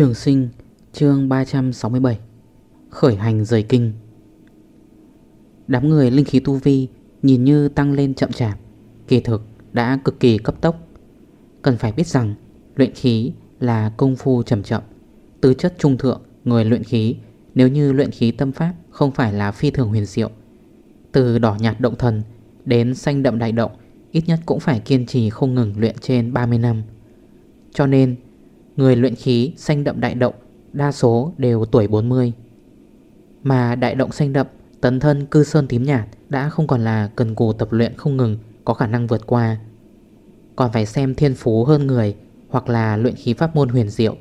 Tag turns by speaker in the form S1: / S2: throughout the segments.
S1: Trường sinh, chương 367 Khởi hành rời kinh. Đám người linh khí tu vi nhìn như tăng lên chậm chạp, Kỳ thực đã cực kỳ cấp tốc. Cần phải biết rằng, luyện khí là công phu chậm chậm Tư chất trung thượng người luyện khí, Nếu như luyện khí tâm pháp không phải là phi thường huyền diệu. Từ đỏ nhạt động thần đến xanh đậm đại động, Ít nhất cũng phải kiên trì không ngừng luyện trên 30 năm. Cho nên Người luyện khí xanh đậm đại động, Đa số đều tuổi 40 Mà đại động xanh đậm, Tấn thân cư sơn tím nhạt Đã không còn là cần cù tập luyện không ngừng, Có khả năng vượt qua. Còn phải xem thiên phú hơn người Hoặc là luyện khí pháp môn huyền diệu.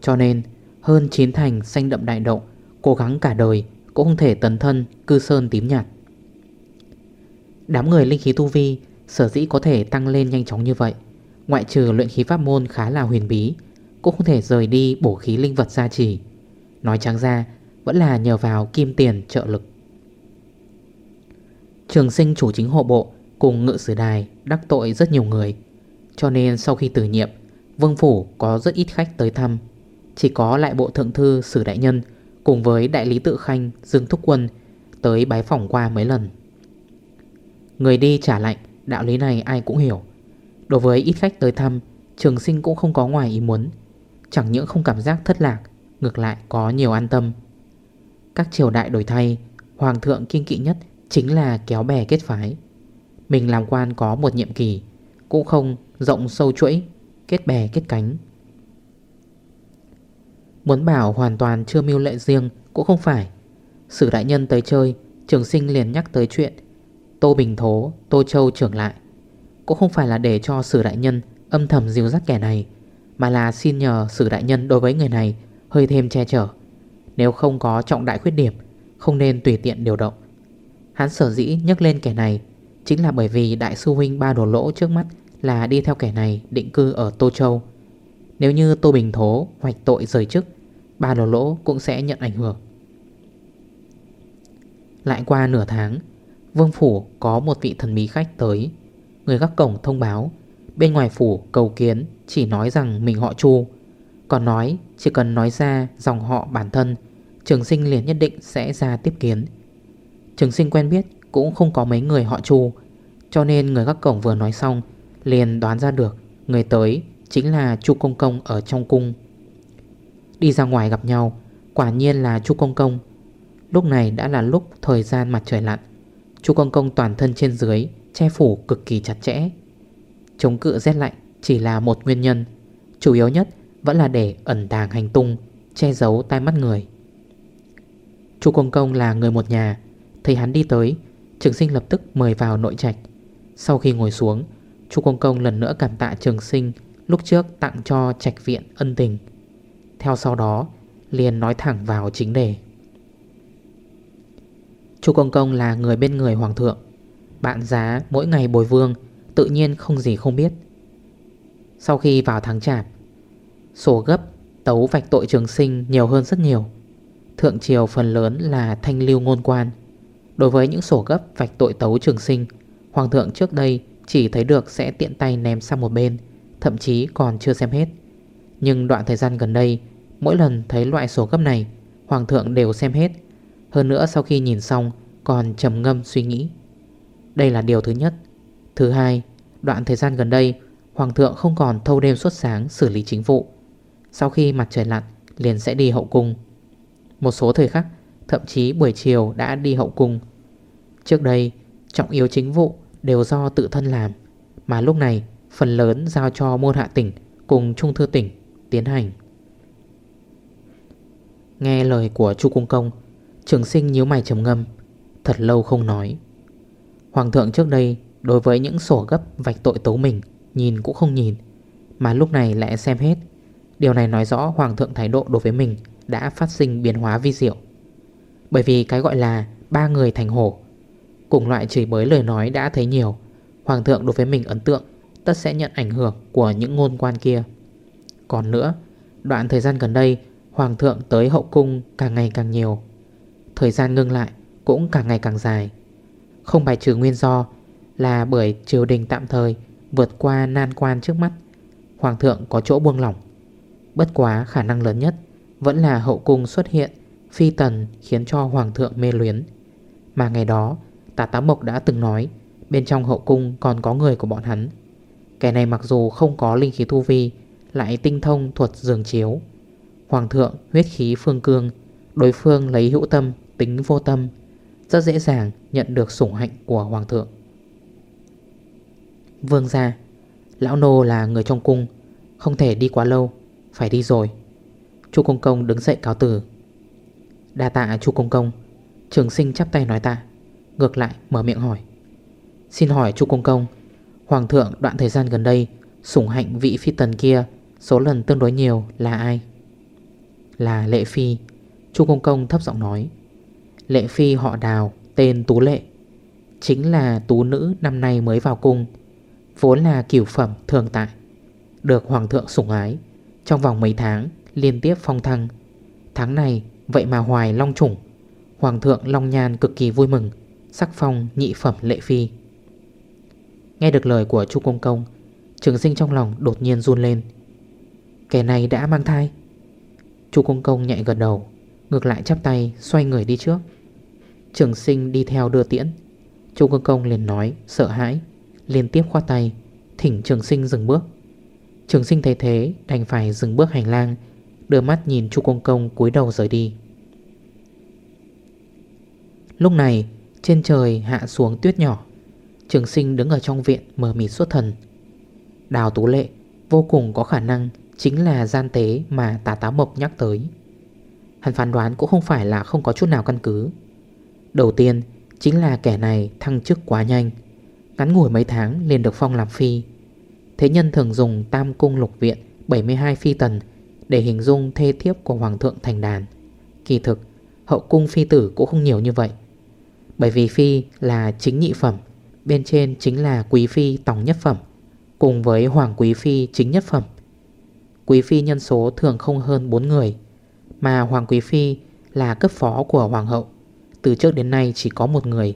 S1: Cho nên, hơn chín thành xanh đậm đại động, Cố gắng cả đời Cũng không thể tấn thân cư sơn tím nhạt. Đám người linh khí tu vi, Sở dĩ có thể tăng lên nhanh chóng như vậy, Ngoại trừ luyện khí pháp môn khá là huyền bí cũng không thể rời đi bổ khí linh vật gia trì. Nói trắng ra, Vẫn là nhờ vào kim tiền trợ lực. Trường sinh chủ chính hộ bộ Cùng ngự sử đài đắc tội rất nhiều người. Cho nên sau khi tử nhiệm, Vương Phủ có rất ít khách tới thăm. Chỉ có lại bộ thượng thư sử đại nhân Cùng với đại lý tự khanh Dương Thúc Quân Tới bái phỏng qua mấy lần. Người đi trả lạnh Đạo lý này ai cũng hiểu. Đối với ít khách tới thăm, Trường sinh cũng không có ngoài ý muốn. Chẳng những không cảm giác thất lạc Ngược lại có nhiều an tâm. Các triều đại đổi thay Hoàng thượng kiên kỵ nhất Chính là kéo bè kết phái. Mình làm quan có một nhiệm kỳ Cũng không rộng sâu chuỗi Kết bè kết cánh. Muốn bảo hoàn toàn chưa mưu lệ riêng Cũng không phải. Sử đại nhân tới chơi Trường sinh liền nhắc tới chuyện Tô Bình Thố, Tô Châu trưởng lại. Cũng không phải là để cho sử đại nhân Âm thầm dìu dắt kẻ này mà là xin nhờ sử đại nhân đối với người này, Hơi thêm che chở. Nếu không có trọng đại khuyết điểm, Không nên tùy tiện điều động. Hắn sở dĩ nhắc lên kẻ này Chính là bởi vì đại sư huynh ba đồ lỗ trước mắt Là đi theo kẻ này định cư ở Tô Châu. Nếu như Tô Bình Thố hoạch tội rời chức, Ba đồ lỗ cũng sẽ nhận ảnh hưởng. Lại qua nửa tháng, Vương Phủ có một vị thần bí khách tới. Người gác cổng thông báo, Bên ngoài phủ cầu kiến chỉ nói rằng mình họ Chu. Còn nói, chỉ cần nói ra dòng họ bản thân, Trường sinh liền nhất định sẽ ra tiếp kiến. Trường sinh quen biết cũng không có mấy người họ Chu, Cho nên người gác cổng vừa nói xong, Liền đoán ra được Người tới chính là Chu Công Công ở trong cung. Đi ra ngoài gặp nhau, Quả nhiên là Chu Công Công. Lúc này đã là lúc thời gian mặt trời lặn. Chu Công Công toàn thân trên dưới, Che phủ cực kỳ chặt chẽ. Chống cự rét lạnh chỉ là một nguyên nhân, Chủ yếu nhất vẫn là để ẩn tàng hành tung, Che giấu tai mắt người. Chu Công Công là người một nhà, Thấy hắn đi tới, Trường sinh lập tức mời vào nội trạch. Sau khi ngồi xuống, Chu Công Công lần nữa cảm tạ trường sinh Lúc trước tặng cho trạch viện ân tình. Theo sau đó, liền nói thẳng vào chính đề. Chu Công Công là người bên người Hoàng thượng. Bạn giá mỗi ngày bồi vương, Tự nhiên không gì không biết. Sau khi vào tháng chạp Sổ gấp tấu vạch tội trường sinh nhiều hơn rất nhiều. Thượng triều phần lớn là thanh lưu ngôn quan. Đối với những sổ gấp vạch tội tấu trường sinh, Hoàng thượng trước đây chỉ thấy được sẽ tiện tay ném sang một bên, Thậm chí còn chưa xem hết. Nhưng đoạn thời gian gần đây, Mỗi lần thấy loại sổ gấp này, Hoàng thượng đều xem hết. Hơn nữa sau khi nhìn xong, Còn trầm ngâm suy nghĩ. Đây là điều thứ nhất. Thứ hai, Đoạn thời gian gần đây Hoàng thượng không còn thâu đêm suốt sáng xử lý chính vụ. Sau khi mặt trời lặn, Liền sẽ đi hậu cung. Một số thời khắc, Thậm chí buổi chiều đã đi hậu cung. Trước đây, Trọng yếu chính vụ đều do tự thân làm, Mà lúc này, Phần lớn giao cho môn hạ tỉnh Cùng trung thư tỉnh tiến hành. Nghe lời của chu Cung Công, Trường sinh nhíu mày trầm ngâm, Thật lâu không nói. Hoàng thượng trước đây Đối với những sổ gấp vạch tội tấu mình Nhìn cũng không nhìn, Mà lúc này lại xem hết. Điều này nói rõ Hoàng thượng thái độ đối với mình Đã phát sinh biến hóa vi diệu. Bởi vì cái gọi là ba người thành hổ, Cùng loại chửi bới lời nói đã thấy nhiều, Hoàng thượng đối với mình ấn tượng Tất sẽ nhận ảnh hưởng của những ngôn quan kia. Còn nữa, Đoạn thời gian gần đây, Hoàng thượng tới hậu cung càng ngày càng nhiều. Thời gian ngưng lại cũng càng ngày càng dài. Không bài trừ nguyên do Là bởi triều đình tạm thời Vượt qua nan quan trước mắt. Hoàng thượng có chỗ buông lỏng. Bất quá khả năng lớn nhất Vẫn là hậu cung xuất hiện, Phi tần khiến cho hoàng thượng mê luyến. Mà ngày đó, Tà tá mộc đã từng nói, Bên trong hậu cung còn có người của bọn hắn. Kẻ này mặc dù không có linh khí thu vi, Lại tinh thông thuật dường chiếu. Hoàng thượng huyết khí phương cương, Đối phương lấy hữu tâm, tính vô tâm, Rất dễ dàng nhận được sủng hạnh của hoàng thượng. Vương gia, Lão nô là người trong cung, Không thể đi quá lâu, Phải đi rồi. Chu Công Công đứng dậy cáo tử Đa tạ Chu Công Công, Trường sinh chắp tay nói tạ, Ngược lại mở miệng hỏi. Xin hỏi Chu Công Công, Hoàng thượng đoạn thời gian gần đây Sủng hạnh vị phi tần kia Số lần tương đối nhiều là ai? Là Lệ Phi. Chu Công Công thấp giọng nói. Lệ Phi họ đào, tên Tú Lệ. Chính là tú nữ năm nay mới vào cung Vốn là cửu phẩm thường tại, Được Hoàng thượng sủng ái. Trong vòng mấy tháng, liên tiếp phong thăng. Tháng này, vậy mà hoài long chủng. Hoàng thượng Long Nhan cực kỳ vui mừng, Sắc phong nhị phẩm lệ phi. Nghe được lời của Chu Công Công, Trường sinh trong lòng đột nhiên run lên. Kẻ này đã mang thai. Chu Công Công nhạy gật đầu, Ngược lại chắp tay xoay người đi trước. Trường sinh đi theo đưa tiễn. Chu Công Công liền nói, sợ hãi. Liên tiếp khoát tay, Thỉnh trường sinh dừng bước. Trường sinh thấy thế, đành phải dừng bước hành lang, Đưa mắt nhìn Chu Công Công cúi đầu rời đi. Lúc này, trên trời hạ xuống tuyết nhỏ, Trường sinh đứng ở trong viện mờ mịt suốt thần. Đào Tú Lệ vô cùng có khả năng Chính là gian tế mà tà táo mộc nhắc tới. Hắn phán đoán cũng không phải là không có chút nào căn cứ. Đầu tiên chính là kẻ này thăng chức quá nhanh Ngắn ngủi mấy tháng liền được phong làm phi. Thế nhân thường dùng tam cung lục viện 72 phi tần Để hình dung thê thiếp của Hoàng thượng thành đàn. Kỳ thực, hậu cung phi tử cũng không nhiều như vậy. Bởi vì phi là chính nhị phẩm, Bên trên chính là quý phi tổng nhất phẩm, Cùng với hoàng quý phi chính nhất phẩm. Quý phi nhân số thường không hơn 4 người, Mà hoàng quý phi là cấp phó của hoàng hậu. Từ trước đến nay chỉ có một người.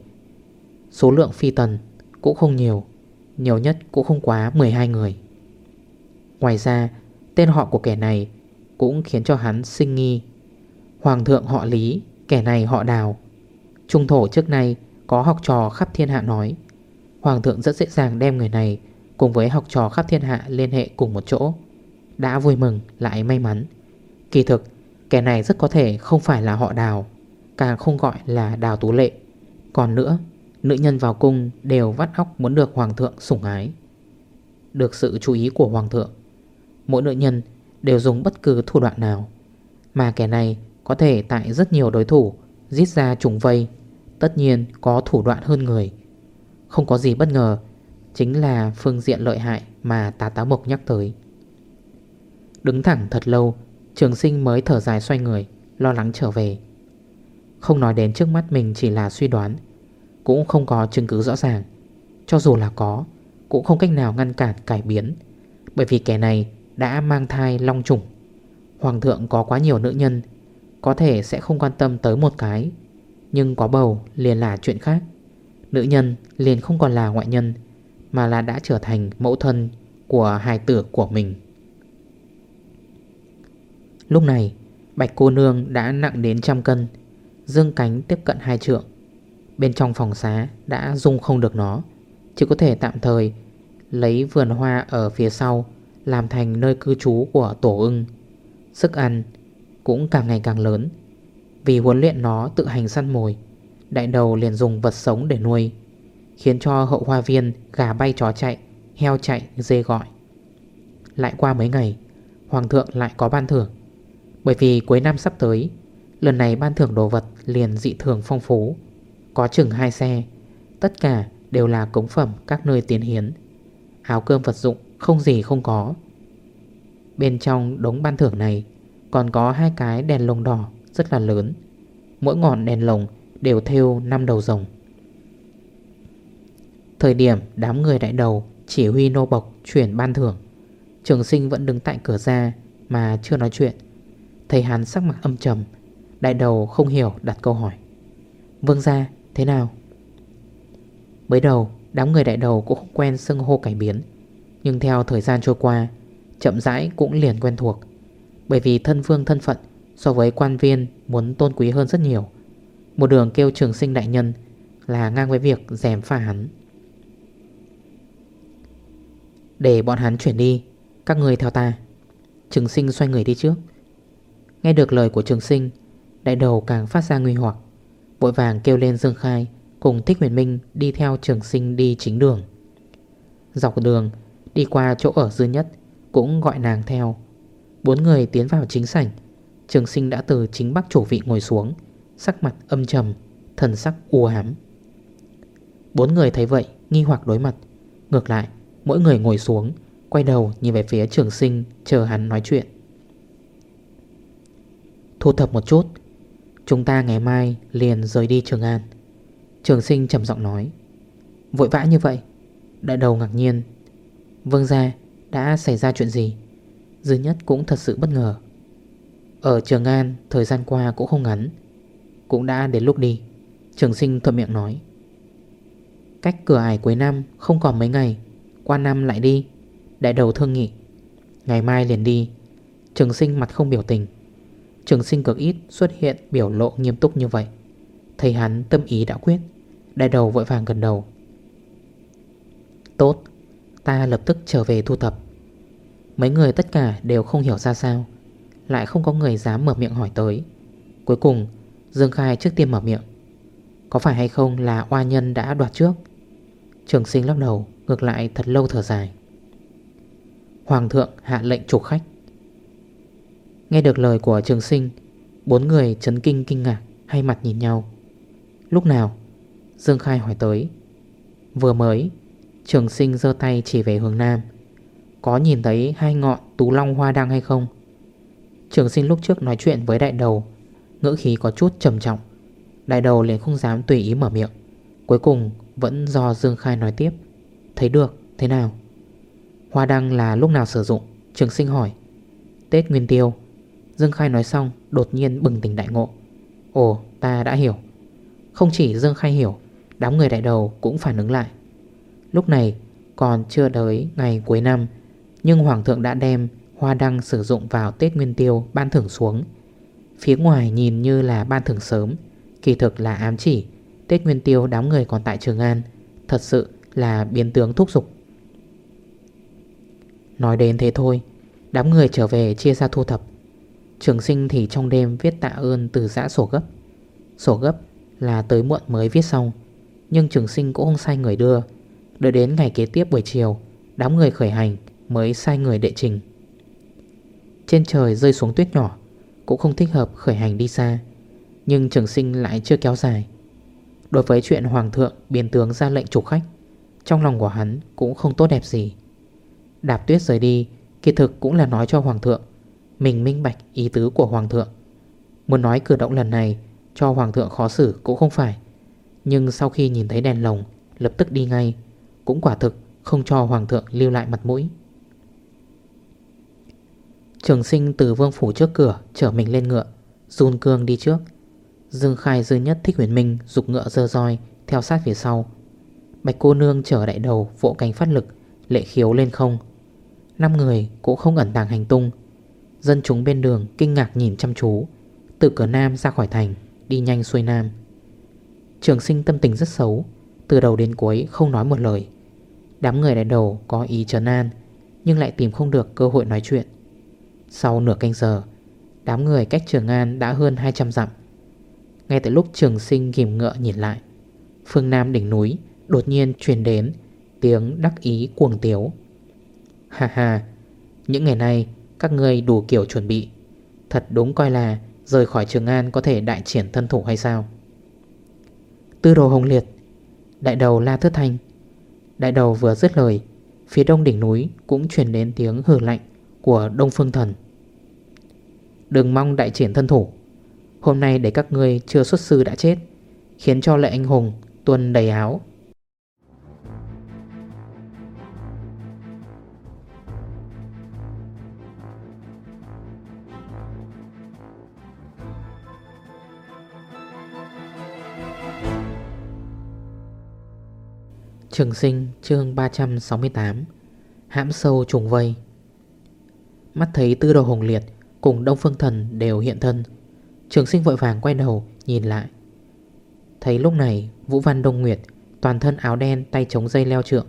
S1: Số lượng phi tần cũng không nhiều Nhiều nhất cũng không quá 12 người. Ngoài ra, Tên họ của kẻ này Cũng khiến cho hắn sinh nghi. Hoàng thượng họ Lý, Kẻ này họ Đào. Trung thổ trước nay có học trò khắp thiên hạ nói, Hoàng thượng rất dễ dàng đem người này Cùng với học trò khắp thiên hạ liên hệ cùng một chỗ. Đã vui mừng, lại may mắn. Kỳ thực, Kẻ này rất có thể không phải là họ đào, Càng không gọi là đào tú lệ. Còn nữa Nữ nhân vào cung đều vắt óc muốn được hoàng thượng sủng ái. Được sự chú ý của hoàng thượng, Mỗi nữ nhân đều dùng bất cứ thủ đoạn nào, Mà kẻ này có thể tại rất nhiều đối thủ Giết ra trùng vây, Tất nhiên có thủ đoạn hơn người. Không có gì bất ngờ, Chính là phương diện lợi hại mà tá táo mộc nhắc tới. Đứng thẳng thật lâu, Trường sinh mới thở dài xoay người, Lo lắng trở về. Không nói đến trước mắt mình chỉ là suy đoán cũng không có chứng cứ rõ ràng. Cho dù là có, Cũng không cách nào ngăn cản cải biến, Bởi vì kẻ này đã mang thai long trùng. Hoàng thượng có quá nhiều nữ nhân, Có thể sẽ không quan tâm tới một cái, Nhưng có bầu liền là chuyện khác. Nữ nhân liền không còn là ngoại nhân, Mà là đã trở thành mẫu thân của hài tử của mình. Lúc này, Bạch cô nương đã nặng đến trăm cân, Dương cánh tiếp cận hai trượng. Bên trong phòng xá đã dung không được nó. Chỉ có thể tạm thời Lấy vườn hoa ở phía sau Làm thành nơi cư trú của tổ ưng. Sức ăn cũng càng ngày càng lớn. Vì huấn luyện nó tự hành săn mồi, Đại đầu liền dùng vật sống để nuôi, Khiến cho hậu hoa viên, gà bay chó chạy, Heo chạy, dê gọi. Lại qua mấy ngày, Hoàng thượng lại có ban thưởng. Bởi vì cuối năm sắp tới, Lần này ban thưởng đồ vật liền dị thường phong phú. Có chừng hai xe. Tất cả đều là cống phẩm các nơi tiến hiến. Áo cơm vật dụng không gì không có. Bên trong đống ban thưởng này Còn có hai cái đèn lồng đỏ rất là lớn. Mỗi ngọn đèn lồng đều theo 5 đầu rồng. Thời điểm đám người đại đầu chỉ huy nô bộc chuyển ban thưởng, Trường sinh vẫn đứng tại cửa ra mà chưa nói chuyện. Thấy hắn sắc mặt âm trầm, Đại đầu không hiểu đặt câu hỏi. Vương ra thế nào? Mới đầu, đám người đại đầu cũng không quen xưng hô cải biến. Nhưng theo thời gian trôi qua, Chậm rãi cũng liền quen thuộc. Bởi vì thân vương thân phận So với quan viên muốn tôn quý hơn rất nhiều. Một đường kêu trường sinh đại nhân Là ngang với việc dèm pha hắn. Để bọn hắn chuyển đi, Các người theo ta. Trường sinh xoay người đi trước. Nghe được lời của trường sinh, Đại đầu càng phát ra nguy hoặc. Vội vàng kêu lên Dương Khai, Cùng Thích Huyền Minh đi theo trường sinh đi chính đường. Dọc đường, Đi qua chỗ ở dư nhất, Cũng gọi nàng theo. Bốn người tiến vào chính sảnh. Trường sinh đã từ chính bắc chủ vị ngồi xuống, Sắc mặt âm trầm, Thần sắc u ám Bốn người thấy vậy, nghi hoặc đối mặt. Ngược lại, mỗi người ngồi xuống, Quay đầu nhìn về phía trường sinh, Chờ hắn nói chuyện. Thu thập một chút Chúng ta ngày mai liền rời đi Trường An. Trường sinh trầm giọng nói. Vội vã như vậy, Đại đầu ngạc nhiên. Vương ra đã xảy ra chuyện gì? Dư nhất cũng thật sự bất ngờ. Ở Trường An, thời gian qua cũng không ngắn. Cũng đã đến lúc đi, Trường sinh thuận miệng nói. Cách cửa ải cuối năm không còn mấy ngày, Qua năm lại đi, Đại đầu thương nghị. Ngày mai liền đi, Trường sinh mặt không biểu tình. Trường sinh cực ít xuất hiện biểu lộ nghiêm túc như vậy. Thầy hắn tâm ý đã quyết, Đại đầu vội vàng gần đầu. Tốt, Ta lập tức trở về thu thập. Mấy người tất cả đều không hiểu ra sao, Lại không có người dám mở miệng hỏi tới. Cuối cùng, Dương Khai trước tiên mở miệng. Có phải hay không là oa nhân đã đoạt trước? Trường sinh lắc đầu, Ngược lại thật lâu thở dài. Hoàng thượng hạ lệnh chủ khách. Nghe được lời của trường sinh Bốn người chấn kinh kinh ngạc Hay mặt nhìn nhau. Lúc nào? Dương Khai hỏi tới. Vừa mới Trường sinh dơ tay chỉ về hướng Nam. Có nhìn thấy hai ngọn tú long hoa đăng hay không? Trường sinh lúc trước nói chuyện với đại đầu Ngữ khí có chút trầm trọng. Đại đầu liền không dám tùy ý mở miệng. Cuối cùng vẫn do Dương Khai nói tiếp. Thấy được, thế nào? Hoa đăng là lúc nào sử dụng? Trường sinh hỏi. Tết Nguyên Tiêu. Dương Khai nói xong, đột nhiên bừng tỉnh đại ngộ. Ồ, ta đã hiểu. Không chỉ Dương Khai hiểu, Đám người đại đầu cũng phản ứng lại. Lúc này, còn chưa tới ngày cuối năm, Nhưng Hoàng thượng đã đem Hoa đăng sử dụng vào Tết Nguyên Tiêu Ban thưởng xuống. Phía ngoài nhìn như là ban thưởng sớm, Kỳ thực là ám chỉ. Tết Nguyên Tiêu đám người còn tại Trường An, Thật sự là biến tướng thúc dục Nói đến thế thôi, Đám người trở về chia ra thu thập. Trường sinh thì trong đêm viết tạ ơn từ giã sổ gấp. Sổ gấp là tới muộn mới viết xong, Nhưng trường sinh cũng không sai người đưa. Đợi đến ngày kế tiếp buổi chiều, Đám người khởi hành mới sai người đệ trình. Trên trời rơi xuống tuyết nhỏ, Cũng không thích hợp khởi hành đi xa, Nhưng trường sinh lại chưa kéo dài. Đối với chuyện hoàng thượng biến tướng ra lệnh trục khách, Trong lòng của hắn cũng không tốt đẹp gì. Đạp tuyết rời đi, Kỳ thực cũng là nói cho hoàng thượng mình minh bạch ý tứ của hoàng thượng. Muốn nói cử động lần này Cho hoàng thượng khó xử cũng không phải. Nhưng sau khi nhìn thấy đèn lồng, Lập tức đi ngay. Cũng quả thực không cho hoàng thượng lưu lại mặt mũi. Trường sinh từ vương phủ trước cửa Chở mình lên ngựa, Run cương đi trước. Dương khai dư nhất thích huyền minh Dục ngựa dơ roi, Theo sát phía sau. Bạch cô nương chở đại đầu, Vỗ cánh phát lực, Lệ khiếu lên không. Năm người cũng không ẩn tàng hành tung Dân chúng bên đường kinh ngạc nhìn chăm chú. Từ cửa Nam ra khỏi thành, Đi nhanh xuôi Nam. Trường sinh tâm tình rất xấu, Từ đầu đến cuối không nói một lời. Đám người đại đầu có ý trấn an, Nhưng lại tìm không được cơ hội nói chuyện. Sau nửa canh giờ, Đám người cách Trường An đã hơn 200 dặm. Ngay tại lúc trường sinh ghim ngựa nhìn lại, Phương Nam đỉnh núi Đột nhiên truyền đến Tiếng đắc ý cuồng tiếu. Ha ha, Những ngày nay các người đủ kiểu chuẩn bị. Thật đúng coi là Rời khỏi Trường An có thể đại triển thân thủ hay sao? Tư đồ hồng liệt, Đại đầu la thất thanh. Đại đầu vừa dứt lời, Phía đông đỉnh núi cũng truyền đến tiếng hử lạnh của Đông Phương Thần. Đừng mong đại triển thân thủ. Hôm nay để các ngươi chưa xuất sư đã chết, Khiến cho lệ anh hùng tuân đầy áo. Trường sinh, chương 368 Hãm sâu trùng vây. Mắt thấy tư đồ hồng liệt Cùng Đông Phương Thần đều hiện thân, Trường sinh vội vàng quay đầu nhìn lại. Thấy lúc này, Vũ Văn Đông Nguyệt Toàn thân áo đen tay chống dây leo trượng,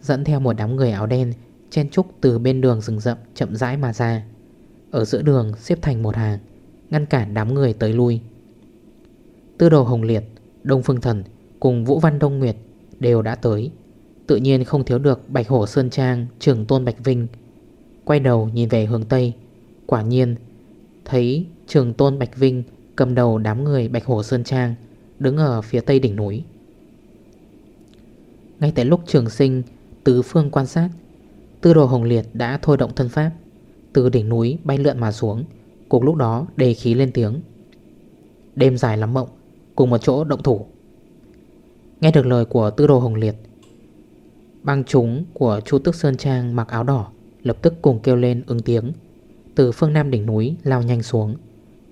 S1: Dẫn theo một đám người áo đen Chen trúc từ bên đường rừng rậm chậm rãi mà ra. Ở giữa đường xếp thành một hàng, Ngăn cản đám người tới lui. Tư đồ Hồng Liệt, Đông Phương Thần cùng Vũ Văn Đông Nguyệt đều đã tới. Tự nhiên không thiếu được Bạch Hổ Sơn Trang, Trường Tôn Bạch Vinh. Quay đầu nhìn về hướng Tây, Quả nhiên, Thấy Trường Tôn Bạch Vinh Cầm đầu đám người Bạch Hổ Sơn Trang Đứng ở phía tây đỉnh núi. Ngay tại lúc trường sinh, Tứ phương quan sát, Tư đồ Hồng Liệt đã thôi động thân pháp, Từ đỉnh núi bay lượn mà xuống, Cùng lúc đó đề khí lên tiếng. Đêm dài lắm mộng, Cùng một chỗ động thủ. Nghe được lời của tư đồ Hồng Liệt, Băng chúng của Chu Tức Sơn Trang mặc áo đỏ Lập tức cùng kêu lên ứng tiếng, Từ phương nam đỉnh núi lao nhanh xuống.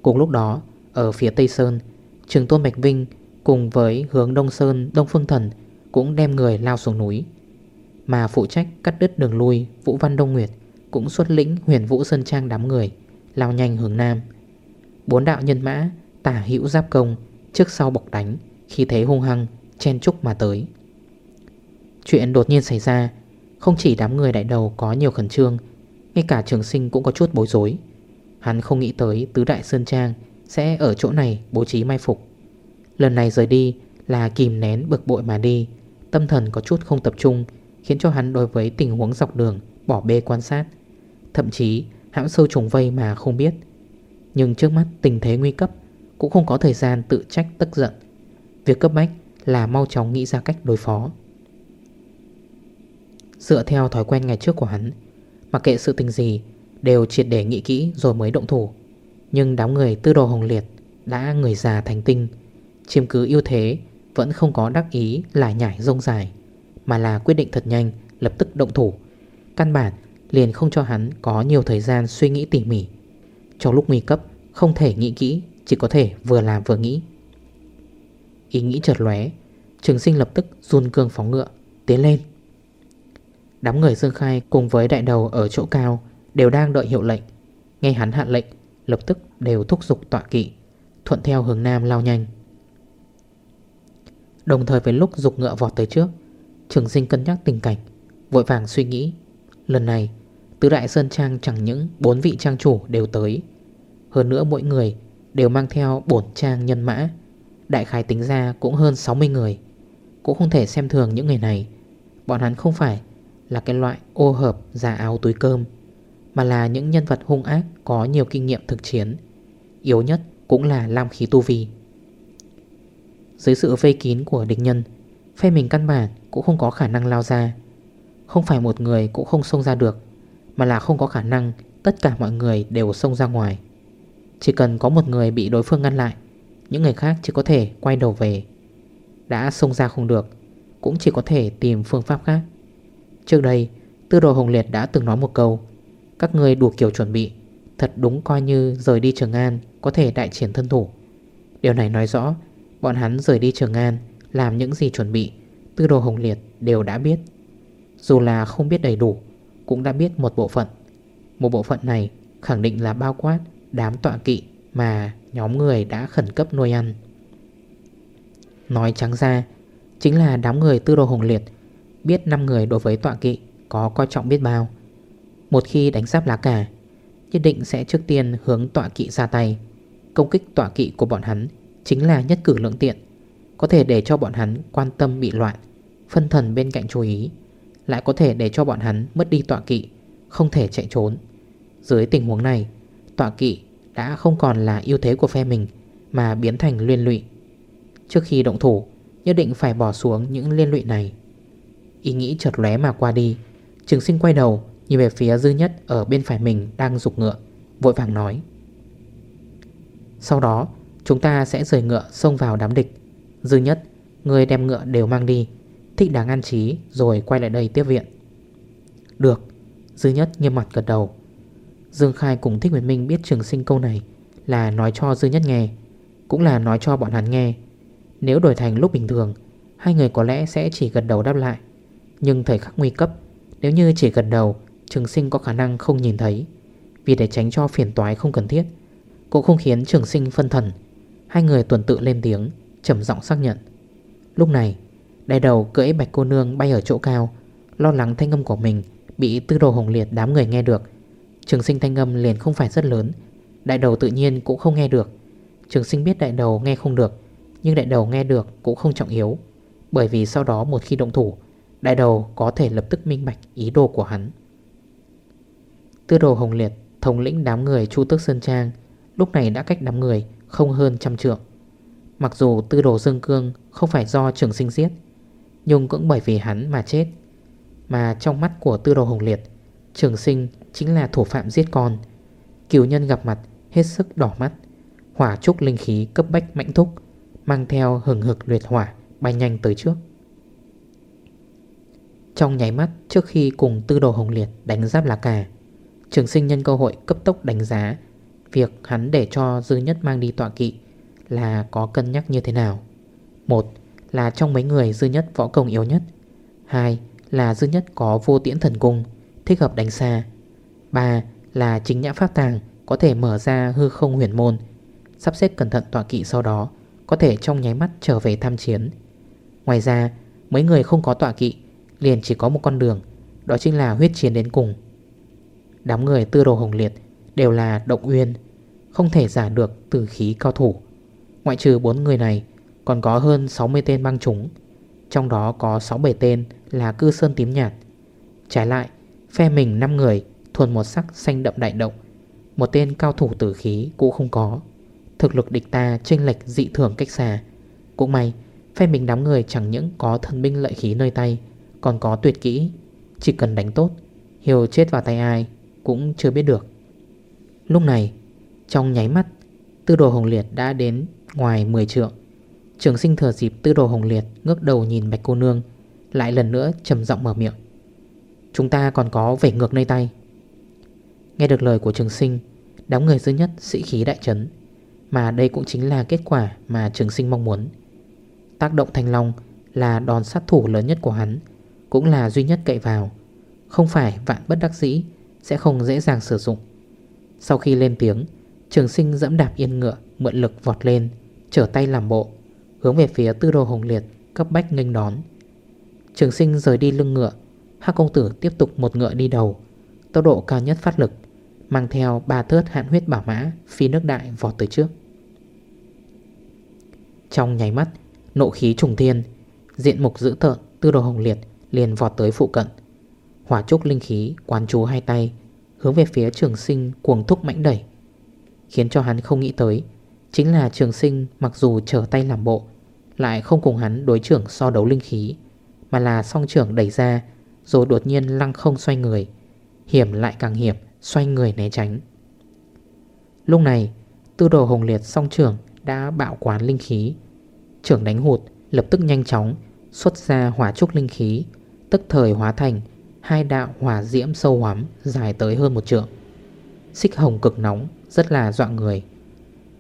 S1: Cùng lúc đó, Ở phía Tây Sơn, Trường Tôn Bạch Vinh Cùng với hướng Đông Sơn, Đông Phương Thần Cũng đem người lao xuống núi. Mà phụ trách cắt đứt đường lui Vũ Văn Đông Nguyệt Cũng xuất lĩnh huyền Vũ Sơn Trang đám người, Lao nhanh hướng Nam. Bốn đạo nhân mã tả hữu giáp công Trước sau bọc đánh Khi thế hung hăng chen chúc mà tới. Chuyện đột nhiên xảy ra, Không chỉ đám người đại đầu có nhiều khẩn trương, Ngay cả trường sinh cũng có chút bối rối. Hắn không nghĩ tới Tứ Đại Sơn Trang Sẽ ở chỗ này bố trí mai phục. Lần này rời đi là kìm nén bực bội mà đi, Tâm thần có chút không tập trung, Khiến cho hắn đối với tình huống dọc đường Bỏ bê quan sát. Thậm chí hãm sâu trùng vây mà không biết. Nhưng trước mắt tình thế nguy cấp, Cũng không có thời gian tự trách tức giận. Việc cấp bách là mau chóng nghĩ ra cách đối phó. Dựa theo thói quen ngày trước của hắn, Mặc kệ sự tình gì, Đều triệt để nghĩ kỹ rồi mới động thủ. Nhưng đám người tư đồ hồng liệt Đã người già thành tinh, Chiếm cứ ưu thế, Vẫn không có đắc ý lại nhảy rông dài, Mà là quyết định thật nhanh, Lập tức động thủ. Căn bản liền không cho hắn có nhiều thời gian suy nghĩ tỉ mỉ. Trong lúc nguy cấp, Không thể nghĩ kỹ, Chỉ có thể vừa làm vừa nghĩ. Ý nghĩ chợt lóe. Trường sinh lập tức run cương phóng ngựa, Tiến lên. Đám người Dương Khai cùng với đại đầu ở chỗ cao Đều đang đợi hiệu lệnh. Nghe hắn hạn lệnh, Lập tức đều thúc giục tọa kỵ, Thuận theo hướng nam lao nhanh. Đồng thời với lúc dục ngựa vọt tới trước, Trường sinh cân nhắc tình cảnh, Vội vàng suy nghĩ. Lần này, Tứ Đại Sơn Trang chẳng những bốn vị trang chủ đều tới, Hơn nữa mỗi người đều mang theo bổn trang nhân mã. Đại khái tính ra cũng hơn 60 người. Cũng không thể xem thường những người này. Bọn hắn không phải là cái loại ô hợp giả áo túi cơm, Mà là những nhân vật hung ác có nhiều kinh nghiệm thực chiến, Yếu nhất cũng là lam khí tu vi. Dưới sự vây kín của địch nhân, Phe mình căn bản cũng không có khả năng lao ra. Không phải một người cũng không xông ra được, Mà là không có khả năng tất cả mọi người đều xông ra ngoài. Chỉ cần có một người bị đối phương ngăn lại những người khác chỉ có thể quay đầu về. Đã xông ra không được, Cũng chỉ có thể tìm phương pháp khác. Trước đây, Tư đồ Hồng Liệt đã từng nói một câu, Các người đủ kiểu chuẩn bị, Thật đúng coi như rời đi Trường An Có thể đại triển thân thủ. Điều này nói rõ, Bọn hắn rời đi Trường An Làm những gì chuẩn bị, Tư đồ Hồng Liệt đều đã biết. Dù là không biết đầy đủ, Cũng đã biết một bộ phận. Một bộ phận này khẳng định là bao quát Đám tọa kỵ mà nhóm người đã khẩn cấp nuôi ăn. Nói trắng ra Chính là đám người tư đồ hùng liệt Biết 5 người đối với tọa kỵ Có coi trọng biết bao. Một khi đánh giáp lá cả, Nhất định sẽ trước tiên hướng tọa kỵ ra tay. Công kích tọa kỵ của bọn hắn Chính là nhất cử lượng tiện Có thể để cho bọn hắn quan tâm bị loạn Phân thần bên cạnh chú ý Lại có thể để cho bọn hắn mất đi tọa kỵ Không thể chạy trốn. Dưới tình huống này Tọa kỵ đã không còn là ưu thế của phe mình, Mà biến thành liên lụy. Trước khi động thủ, Nhất định phải bỏ xuống những liên lụy này. Ý nghĩ chợt lóe mà qua đi, Trường sinh quay đầu Nhìn về phía dư nhất ở bên phải mình đang dục ngựa, Vội vàng nói. Sau đó, chúng ta sẽ rời ngựa xông vào đám địch. Dư nhất, Người đem ngựa đều mang đi, Thích đáng an trí, rồi quay lại đây tiếp viện. Được, Dư nhất nghiêm mặt gật đầu. Dương Khai cùng Thích Nguyệt Minh biết trường sinh câu này Là nói cho Dư nhất nghe, Cũng là nói cho bọn hắn nghe. Nếu đổi thành lúc bình thường, Hai người có lẽ sẽ chỉ gật đầu đáp lại. Nhưng thời khắc nguy cấp, Nếu như chỉ gật đầu, Trường sinh có khả năng không nhìn thấy. Vì để tránh cho phiền toái không cần thiết, Cũng không khiến trường sinh phân thần. Hai người tuần tự lên tiếng, trầm giọng xác nhận. Lúc này, Đại đầu cưỡi bạch cô nương bay ở chỗ cao, Lo lắng thanh âm của mình Bị tư đồ hồng liệt đám người nghe được. Trường sinh thanh âm liền không phải rất lớn. Đại đầu tự nhiên cũng không nghe được. Trường sinh biết đại đầu nghe không được, Nhưng đại đầu nghe được cũng không trọng yếu. Bởi vì sau đó một khi động thủ, Đại đầu có thể lập tức minh bạch ý đồ của hắn. Tư đồ hồng liệt Thống lĩnh đám người Chu Tức Sơn Trang, Lúc này đã cách đám người không hơn trăm trượng. Mặc dù tư đồ Dương Cương Không phải do trường sinh giết, Nhưng cũng bởi vì hắn mà chết. Mà trong mắt của tư đồ hồng liệt, Trường sinh chính là thủ phạm giết con. Kiều nhân gặp mặt, Hết sức đỏ mắt. Hỏa trúc linh khí cấp bách mạnh thúc, Mang theo hừng hực liệt hỏa, Bay nhanh tới trước. Trong nháy mắt, Trước khi cùng tư đồ hồng liệt đánh giáp lá cà, Trường sinh nhân cơ hội cấp tốc đánh giá, Việc hắn để cho dư nhất mang đi tọa kỵ Là có cân nhắc như thế nào. Một là trong mấy người dư nhất võ công yếu nhất. Hai là dư nhất có vô tiễn thần cung, Thích hợp đánh xa Ba là chính nhã pháp tàng Có thể mở ra hư không huyền môn, Sắp xếp cẩn thận tọa kỵ sau đó, Có thể trong nháy mắt trở về tham chiến. Ngoài ra, Mấy người không có tọa kỵ, Liền chỉ có một con đường, Đó chính là huyết chiến đến cùng. Đám người tư đồ hồng liệt Đều là động uyên, Không thể giả được từ khí cao thủ. Ngoại trừ 4 người này, Còn có hơn 60 tên băng chúng, Trong đó có 6-7 tên là cư sơn tím nhạt. Trái lại, Phe mình 5 người Thuần một sắc xanh đậm đại động Một tên cao thủ tử khí cũng không có. Thực lực địch ta chênh lệch dị thường cách xa. Cũng may, Phe mình đám người chẳng những có thần binh lợi khí nơi tay, Còn có tuyệt kỹ. Chỉ cần đánh tốt, Hiểu chết vào tay ai Cũng chưa biết được. Lúc này, Trong nháy mắt, Tư đồ hồng liệt đã đến ngoài 10 trượng. Trường sinh thừa dịp tư đồ hồng liệt Ngước đầu nhìn bạch cô nương, Lại lần nữa trầm giọng mở miệng. Chúng ta còn có vẻ ngược nơi tay. Nghe được lời của trường sinh, Đám người dư nhất sĩ khí đại trấn Mà đây cũng chính là kết quả mà trường sinh mong muốn. Tác động thanh long là đòn sát thủ lớn nhất của hắn, Cũng là duy nhất cậy vào. Không phải vạn bất đắc dĩ Sẽ không dễ dàng sử dụng. Sau khi lên tiếng, Trường sinh dẫm đạp yên ngựa, Mượn lực vọt lên, Trở tay làm bộ, Hướng về phía tư đồ hồng liệt, Cấp bách nghênh đón. Trường sinh rời đi lưng ngựa Hác công tử tiếp tục một ngựa đi đầu. Tốc độ cao nhất phát lực Mang theo ba thớt hạn huyết bảo mã Phi nước đại vọt tới trước. Trong nháy mắt, Nộ khí trùng thiên, Diện mục dữ tợn tư đồ hồng liệt Liền vọt tới phụ cận. Hỏa trúc linh khí quán chú hai tay, Hướng về phía trường sinh cuồng thúc mãnh đẩy, Khiến cho hắn không nghĩ tới Chính là trường sinh mặc dù trở tay làm bộ, Lại không cùng hắn đối trưởng so đấu linh khí, Mà là song trưởng đẩy ra, Rồi đột nhiên lăng không xoay người, Hiểm lại càng hiểm. Xoay người né tránh. Lúc này, Tư đồ hồng liệt song trưởng Đã bạo quán linh khí. Trưởng đánh hụt, lập tức nhanh chóng Xuất ra hỏa trúc linh khí, Tức thời hóa thành Hai đạo hỏa diễm sâu hoắm Dài tới hơn một trượng. Xích hồng cực nóng, Rất là dọa người.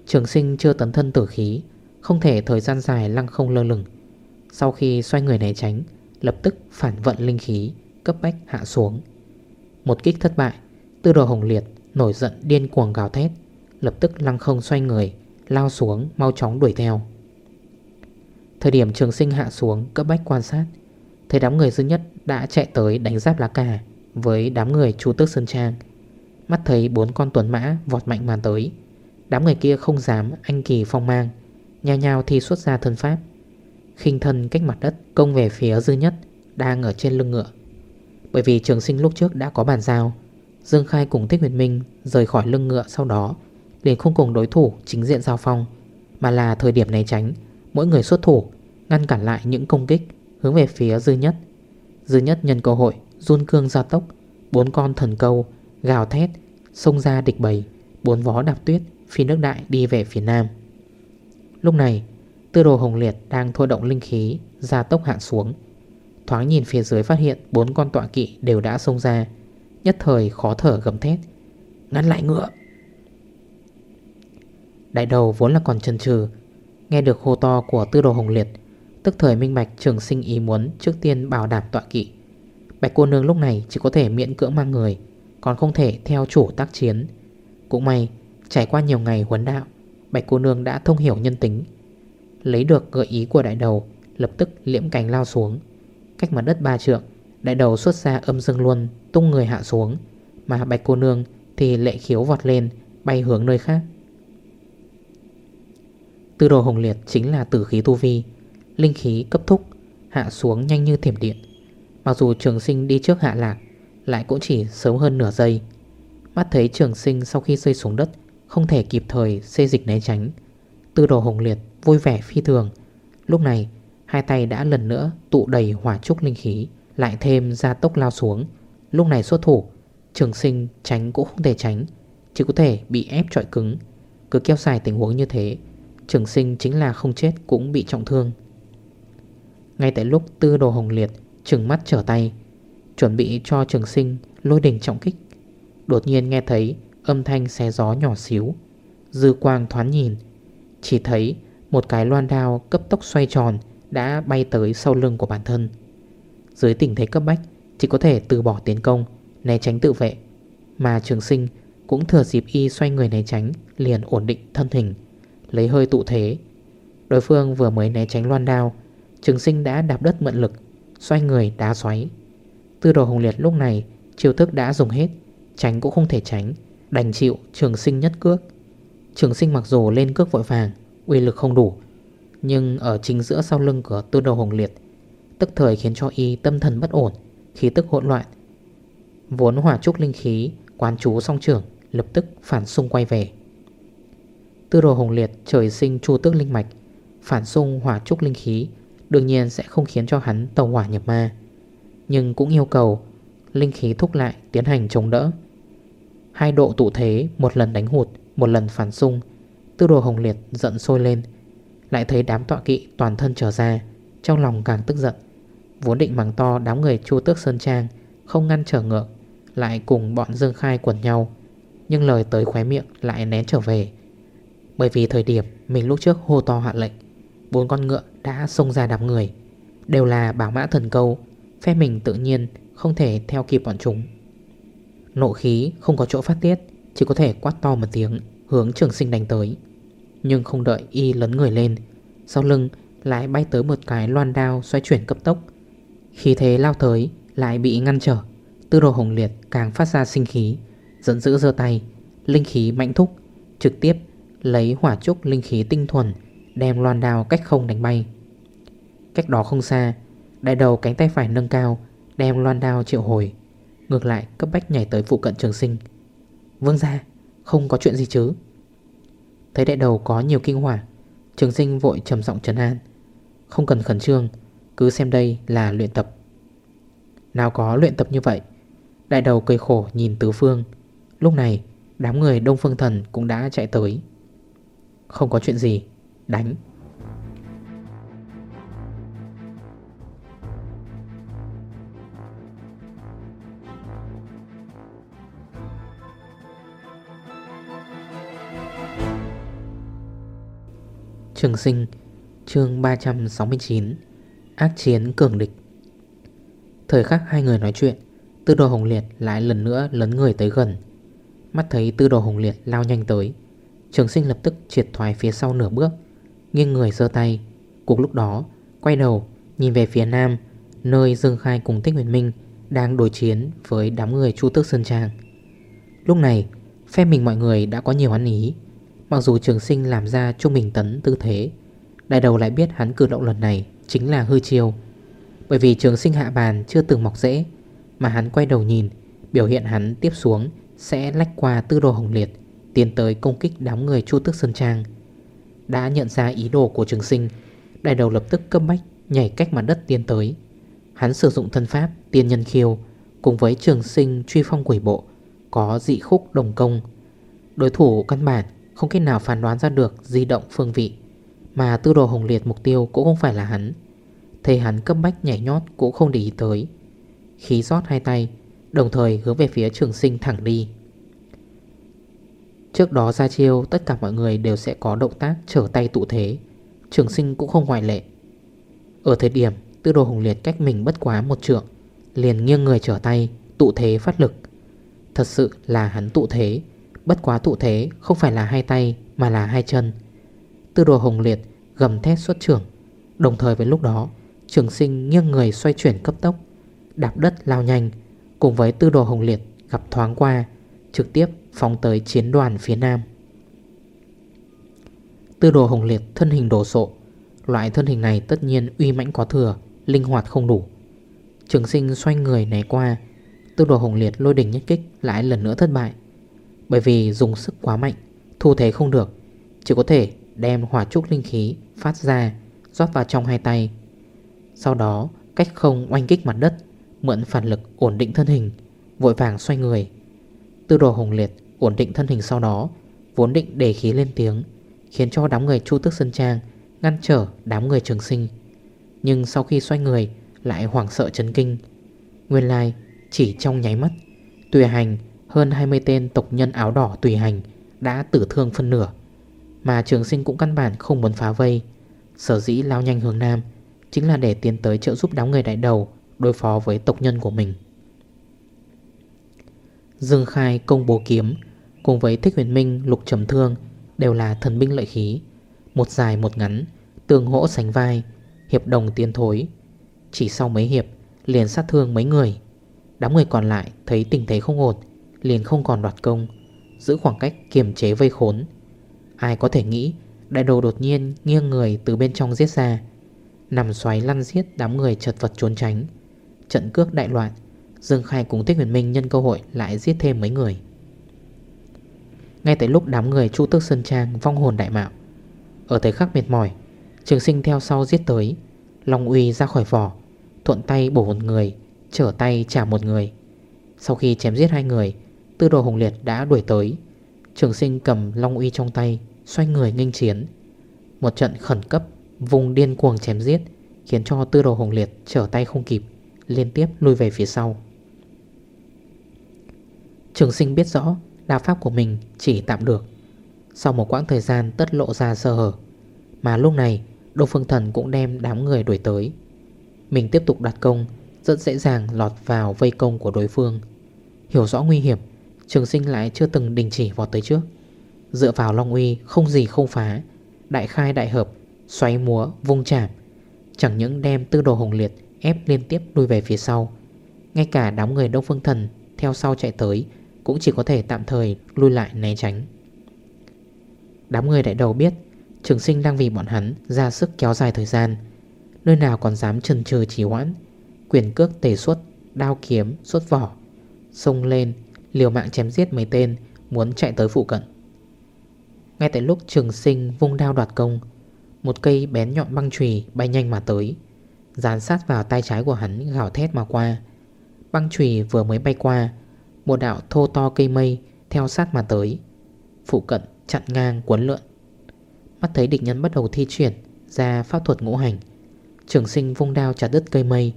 S1: Trường sinh chưa tấn thân tử khí, Không thể thời gian dài lăng không lơ lửng. Sau khi xoay người né tránh, Lập tức phản vận linh khí, Cấp bách hạ xuống. Một kích thất bại Tư đồ hồng liệt nổi giận điên cuồng gào thét, Lập tức lăng không xoay người, Lao xuống, mau chóng đuổi theo. Thời điểm trường sinh hạ xuống, Cấp bách quan sát, Thấy đám người dư nhất đã chạy tới đánh giáp lá cà Với đám người chú tước Sơn Trang. Mắt thấy bốn con tuần mã vọt mạnh màn tới, Đám người kia không dám anh kỳ phong mang, Nhao nhao thi xuất ra thân pháp. Khinh thân cách mặt đất, công về phía dư nhất, Đang ở trên lưng ngựa. Bởi vì trường sinh lúc trước đã có bàn giao Dương Khai cùng Thích Nguyệt Minh Rời khỏi lưng ngựa sau đó, liền không cùng đối thủ chính diện giao phong, Mà là thời điểm này tránh, Mỗi người xuất thủ, Ngăn cản lại những công kích Hướng về phía dư nhất. Dư nhất nhân cơ hội Run cương gia tốc, Bốn con thần câu, Gào thét, Xông ra địch bầy, Bốn vó đạp tuyết Phi nước đại đi về phía nam. Lúc này, Tư đồ hồng liệt đang thôi động linh khí Ra tốc hạ xuống. Thoáng nhìn phía dưới phát hiện Bốn con tọa kỵ đều đã xông ra Nhất thời khó thở gầm thét. Ngăn lại ngựa. Đại đầu vốn là còn chần chừ, Nghe được hô to của tư đồ hồng liệt, Tức thời minh bạch trường sinh ý muốn Trước tiên bảo đảm tọa kỵ. Bạch cô nương lúc này chỉ có thể miễn cưỡng mang người, Còn không thể theo chủ tác chiến. Cũng may, Trải qua nhiều ngày huấn đạo, Bạch cô nương đã thông hiểu nhân tính. Lấy được gợi ý của đại đầu, Lập tức liễm cánh lao xuống. Cách mặt đất ba trượng Đại đầu xuất ra âm dương luôn Tung người hạ xuống. Mà bạch cô nương thì lệ khiếu vọt lên, Bay hướng nơi khác. Tư đồ hồng liệt chính là tử khí tu vi, Linh khí cấp thúc, Hạ xuống nhanh như thiểm điện. Mặc dù trường sinh đi trước hạ lạc, Lại cũng chỉ sớm hơn nửa giây. Mắt thấy trường sinh sau khi rơi xuống đất, Không thể kịp thời xê dịch né tránh. Tư đồ hồng liệt vui vẻ phi thường. Lúc này, Hai tay đã lần nữa tụ đầy hỏa trúc linh khí. Lại thêm ra tốc lao xuống. Lúc này xuất thủ, Trường sinh tránh cũng không thể tránh, Chỉ có thể bị ép trọi cứng. Cứ kéo dài tình huống như thế, Trường sinh chính là không chết cũng bị trọng thương. Ngay tại lúc tư đồ hồng liệt Trừng mắt trở tay, Chuẩn bị cho trường sinh lôi đỉnh trọng kích, Đột nhiên nghe thấy âm thanh xé gió nhỏ xíu. Dư quang thoáng nhìn, Chỉ thấy một cái loan đao cấp tốc xoay tròn Đã bay tới sau lưng của bản thân. Dưới tình thế cấp bách Chỉ có thể từ bỏ tiến công, Né tránh tự vệ. Mà trường sinh cũng thừa dịp y xoay người né tránh, Liền ổn định thân hình, Lấy hơi tụ thế. Đối phương vừa mới né tránh loan đao, Trường sinh đã đạp đất mượn lực, Xoay người đá xoáy. Tư đồ hồng liệt lúc này Chiêu thức đã dùng hết, Tránh cũng không thể tránh, Đành chịu trường sinh nhất cước. Trường sinh mặc dù lên cước vội vàng, uy lực không đủ, Nhưng ở chính giữa sau lưng của tư đồ hồng liệt Tức thời khiến cho y tâm thần bất ổn, Khí tức hỗn loạn. Vốn hỏa trúc linh khí, Quán chú song trưởng, Lập tức phản xung quay về. Tư đồ hồng liệt, trời sinh chu tức linh mạch, Phản xung hỏa trúc linh khí, Đương nhiên sẽ không khiến cho hắn tàu hỏa nhập ma. Nhưng cũng yêu cầu, Linh khí thúc lại tiến hành chống đỡ. Hai độ tụ thế, Một lần đánh hụt, Một lần phản xung, Tư đồ hồng liệt giận sôi lên. Lại thấy đám tọa kỵ toàn thân trở ra, Trong lòng càng tức giận. Vốn định mắng to đám người chu tước sơn trang, Không ngăn trở ngược Lại cùng bọn dương khai quẩn nhau, Nhưng lời tới khóe miệng lại nén trở về. Bởi vì thời điểm Mình lúc trước hô to hạ lệnh, Bốn con ngựa đã xông ra đám người, Đều là bảo mã thần câu, Phe mình tự nhiên không thể theo kịp bọn chúng. Nộ khí không có chỗ phát tiết, Chỉ có thể quát to một tiếng, Hướng trường sinh đánh tới. Nhưng không đợi y lấn người lên, Sau lưng lại bay tới một cái loan đao Xoay chuyển cấp tốc khi thế lao tới, lại bị ngăn trở. Tư đồ hồng liệt càng phát ra sinh khí Dẫn dữ dơ tay, Linh khí mạnh thúc, Trực tiếp lấy hỏa trúc linh khí tinh thuần, Đem loan đào cách không đánh bay. Cách đó không xa, Đại đầu cánh tay phải nâng cao, Đem loan đao triệu hồi, Ngược lại cấp bách nhảy tới phụ cận trường sinh. Vương ra Không có chuyện gì chứ? Thấy đại đầu có nhiều kinh hoàng Trường sinh vội trầm giọng trấn an. Không cần khẩn trương cứ xem đây là luyện tập. Nào có luyện tập như vậy, Đại đầu cười khổ nhìn tứ phương. Lúc này, đám người đông phương thần cũng đã chạy tới. Không có chuyện gì, Đánh. Trường sinh, chương 369 Ác chiến cường địch. Thời khắc hai người nói chuyện, Tư đồ hồng liệt lại lần nữa lấn người tới gần. Mắt thấy tư đồ hồng liệt lao nhanh tới, Trường sinh lập tức triệt thoái phía sau nửa bước, Nghiêng người giơ tay. Cùng lúc đó, quay đầu, Nhìn về phía nam, Nơi Dương Khai cùng Tích Huyền Minh Đang đối chiến với đám người Chu Tước Sơn Trang. Lúc này, Phe mình mọi người đã có nhiều hắn ý. Mặc dù trường sinh làm ra trung bình tấn tư thế, Đại đầu lại biết hắn cử động lần này. Chính là hư chiều. Bởi vì trường sinh hạ bàn chưa từng mọc dễ Mà hắn quay đầu nhìn, Biểu hiện hắn tiếp xuống Sẽ lách qua tư đồ hồng liệt, Tiến tới công kích đám người chu tức sơn trang. Đã nhận ra ý đồ của trường sinh, Đại đầu lập tức cấp bách Nhảy cách mặt đất tiến tới. Hắn sử dụng thân pháp, tiên nhân khiêu, Cùng với trường sinh truy phong quỷ bộ, Có dị khúc đồng công. Đối thủ căn bản không cách nào phán đoán ra được di động phương vị. Mà tư đồ hồng liệt mục tiêu cũng không phải là hắn. Thấy hắn cấp bách nhảy nhót cũng không để ý tới. Khí rót hai tay, Đồng thời hướng về phía trường sinh thẳng đi. Trước đó ra chiêu, tất cả mọi người đều sẽ có động tác trở tay tụ thế. Trường sinh cũng không ngoại lệ. Ở thời điểm tư đồ hồng liệt cách mình bất quá một trượng, Liền nghiêng người trở tay, Tụ thế phát lực. Thật sự là hắn tụ thế, Bất quá tụ thế không phải là hai tay Mà là hai chân. Tư đồ hồng liệt gầm thét xuất trưởng. Đồng thời với lúc đó, Trường sinh nghiêng người xoay chuyển cấp tốc, Đạp đất lao nhanh, Cùng với tư đồ hồng liệt gặp thoáng qua, Trực tiếp phóng tới chiến đoàn phía nam. Tư đồ hồng liệt thân hình đổ sộ, Loại thân hình này tất nhiên uy mãnh có thừa, Linh hoạt không đủ. Trường sinh xoay người né qua, Tư đồ hồng liệt lôi đỉnh nhất kích Lại lần nữa thất bại. Bởi vì dùng sức quá mạnh, Thu thế không được, Chỉ có thể đem hỏa trúc linh khí phát ra, Rót vào trong hai tay. Sau đó, cách không oanh kích mặt đất, Mượn phản lực ổn định thân hình, Vội vàng xoay người. Tư đồ hùng liệt ổn định thân hình sau đó, Vốn định để khí lên tiếng, Khiến cho đám người Chu Tức sân Trang Ngăn trở đám người trường sinh. Nhưng sau khi xoay người, Lại hoảng sợ chấn kinh. Nguyên lai, chỉ trong nháy mắt, Tùy hành, hơn 20 tên tộc nhân áo đỏ tùy hành Đã tử thương phân nửa. Mà trường sinh cũng căn bản không muốn phá vây. Sở dĩ lao nhanh hướng Nam Chính là để tiến tới trợ giúp đám người đại đầu Đối phó với tộc nhân của mình. Dương Khai công bố kiếm Cùng với Thích Huyền Minh, lục trầm thương Đều là thần binh lợi khí, Một dài một ngắn, Tương hỗ sánh vai, Hiệp đồng tiến thối. Chỉ sau mấy hiệp, liền sát thương mấy người. Đám người còn lại thấy tình thế không ổn, Liền không còn đoạt công, Giữ khoảng cách kiềm chế vây khốn. Ai có thể nghĩ, Đại đồ đột nhiên nghiêng người từ bên trong giết ra. Nằm xoáy lăn giết đám người chật vật trốn tránh. Trận cước đại loạn, Dương Khai cùng Thích Huyền Minh nhân cơ hội lại giết thêm mấy người. Ngay tại lúc đám người Chu Tước Sơn Trang vong hồn đại mạo, Ở thời khắc mệt mỏi, Trường sinh theo sau giết tới, Long uy ra khỏi vỏ, Thuận tay bổ một người, Trở tay trả một người. Sau khi chém giết hai người, Tư đồ hùng liệt đã đuổi tới. Trường sinh cầm long uy trong tay, Xoay người nghênh chiến. Một trận khẩn cấp, Vùng điên cuồng chém giết, Khiến cho tư đồ hồng liệt trở tay không kịp, Liên tiếp lui về phía sau. Trường sinh biết rõ Đạo pháp của mình chỉ tạm được. Sau một quãng thời gian tất lộ ra sơ hở, Mà lúc này, Đô Phương Thần cũng đem đám người đuổi tới. Mình tiếp tục đặt công, Rất dễ dàng lọt vào vây công của đối phương. Hiểu rõ nguy hiểm Trường sinh lại chưa từng đình chỉ vào tới trước. Dựa vào Long Uy, không gì không phá. Đại khai đại hợp, Xoáy múa, vung chạm. Chẳng những đem tư đồ hồng liệt Ép liên tiếp lui về phía sau, Ngay cả đám người Đông Phương Thần Theo sau chạy tới Cũng chỉ có thể tạm thời lui lại né tránh. Đám người đại đầu biết Trường sinh đang vì bọn hắn ra sức kéo dài thời gian, Nơi nào còn dám chần chừ trì hoãn, Quyền cước tề xuất Đao kiếm xuất vỏ, Xông lên liều mạng chém giết mấy tên, Muốn chạy tới phụ cận. Ngay tại lúc trường sinh vung đao đoạt công, Một cây bén nhọn băng chùy bay nhanh mà tới, Dán sát vào tay trái của hắn gào thét mà qua. Băng chùy vừa mới bay qua, Một đạo thô to cây mây Theo sát mà tới, Phụ cận chặn ngang cuốn lượn. Mắt thấy địch nhân bắt đầu thi chuyển Ra pháp thuật ngũ hành, Trường sinh vung đao chặt đứt cây mây,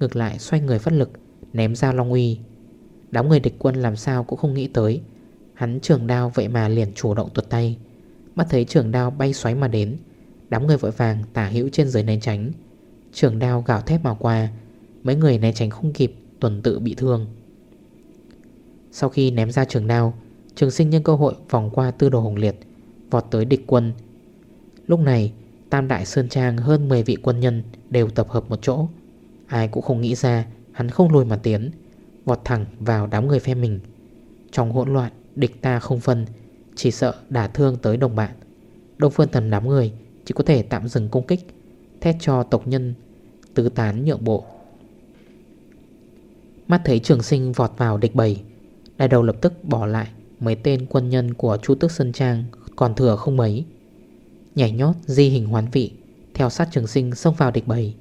S1: Ngược lại xoay người phát lực, Ném ra long uy. Đám người địch quân làm sao cũng không nghĩ tới. Hắn trường đao vậy mà liền chủ động tuột tay. Mắt thấy trường đao bay xoáy mà đến, Đám người vội vàng tả hữu trên dưới né tránh. Trường đao gạo thép mà qua, Mấy người né tránh không kịp, Tuần tự bị thương. Sau khi ném ra trường đao, Trường sinh nhân cơ hội vòng qua tư đồ hồng liệt, Vọt tới địch quân. Lúc này, Tam Đại Sơn Trang hơn 10 vị quân nhân Đều tập hợp một chỗ. Ai cũng không nghĩ ra, Hắn không lùi mà tiến. Vọt thẳng vào đám người phe mình. Trong hỗn loạn, địch ta không phân, Chỉ sợ đả thương tới đồng bạn. Đông Phương Thần đám người Chỉ có thể tạm dừng công kích, Thét cho tộc nhân Tứ tán nhượng bộ. Mắt thấy trường sinh vọt vào địch bầy, Đại đầu lập tức bỏ lại Mấy tên quân nhân của Chu Tước Sơn Trang, Còn thừa không mấy. Nhảy nhót di hình hoán vị, Theo sát trường sinh xông vào địch bầy.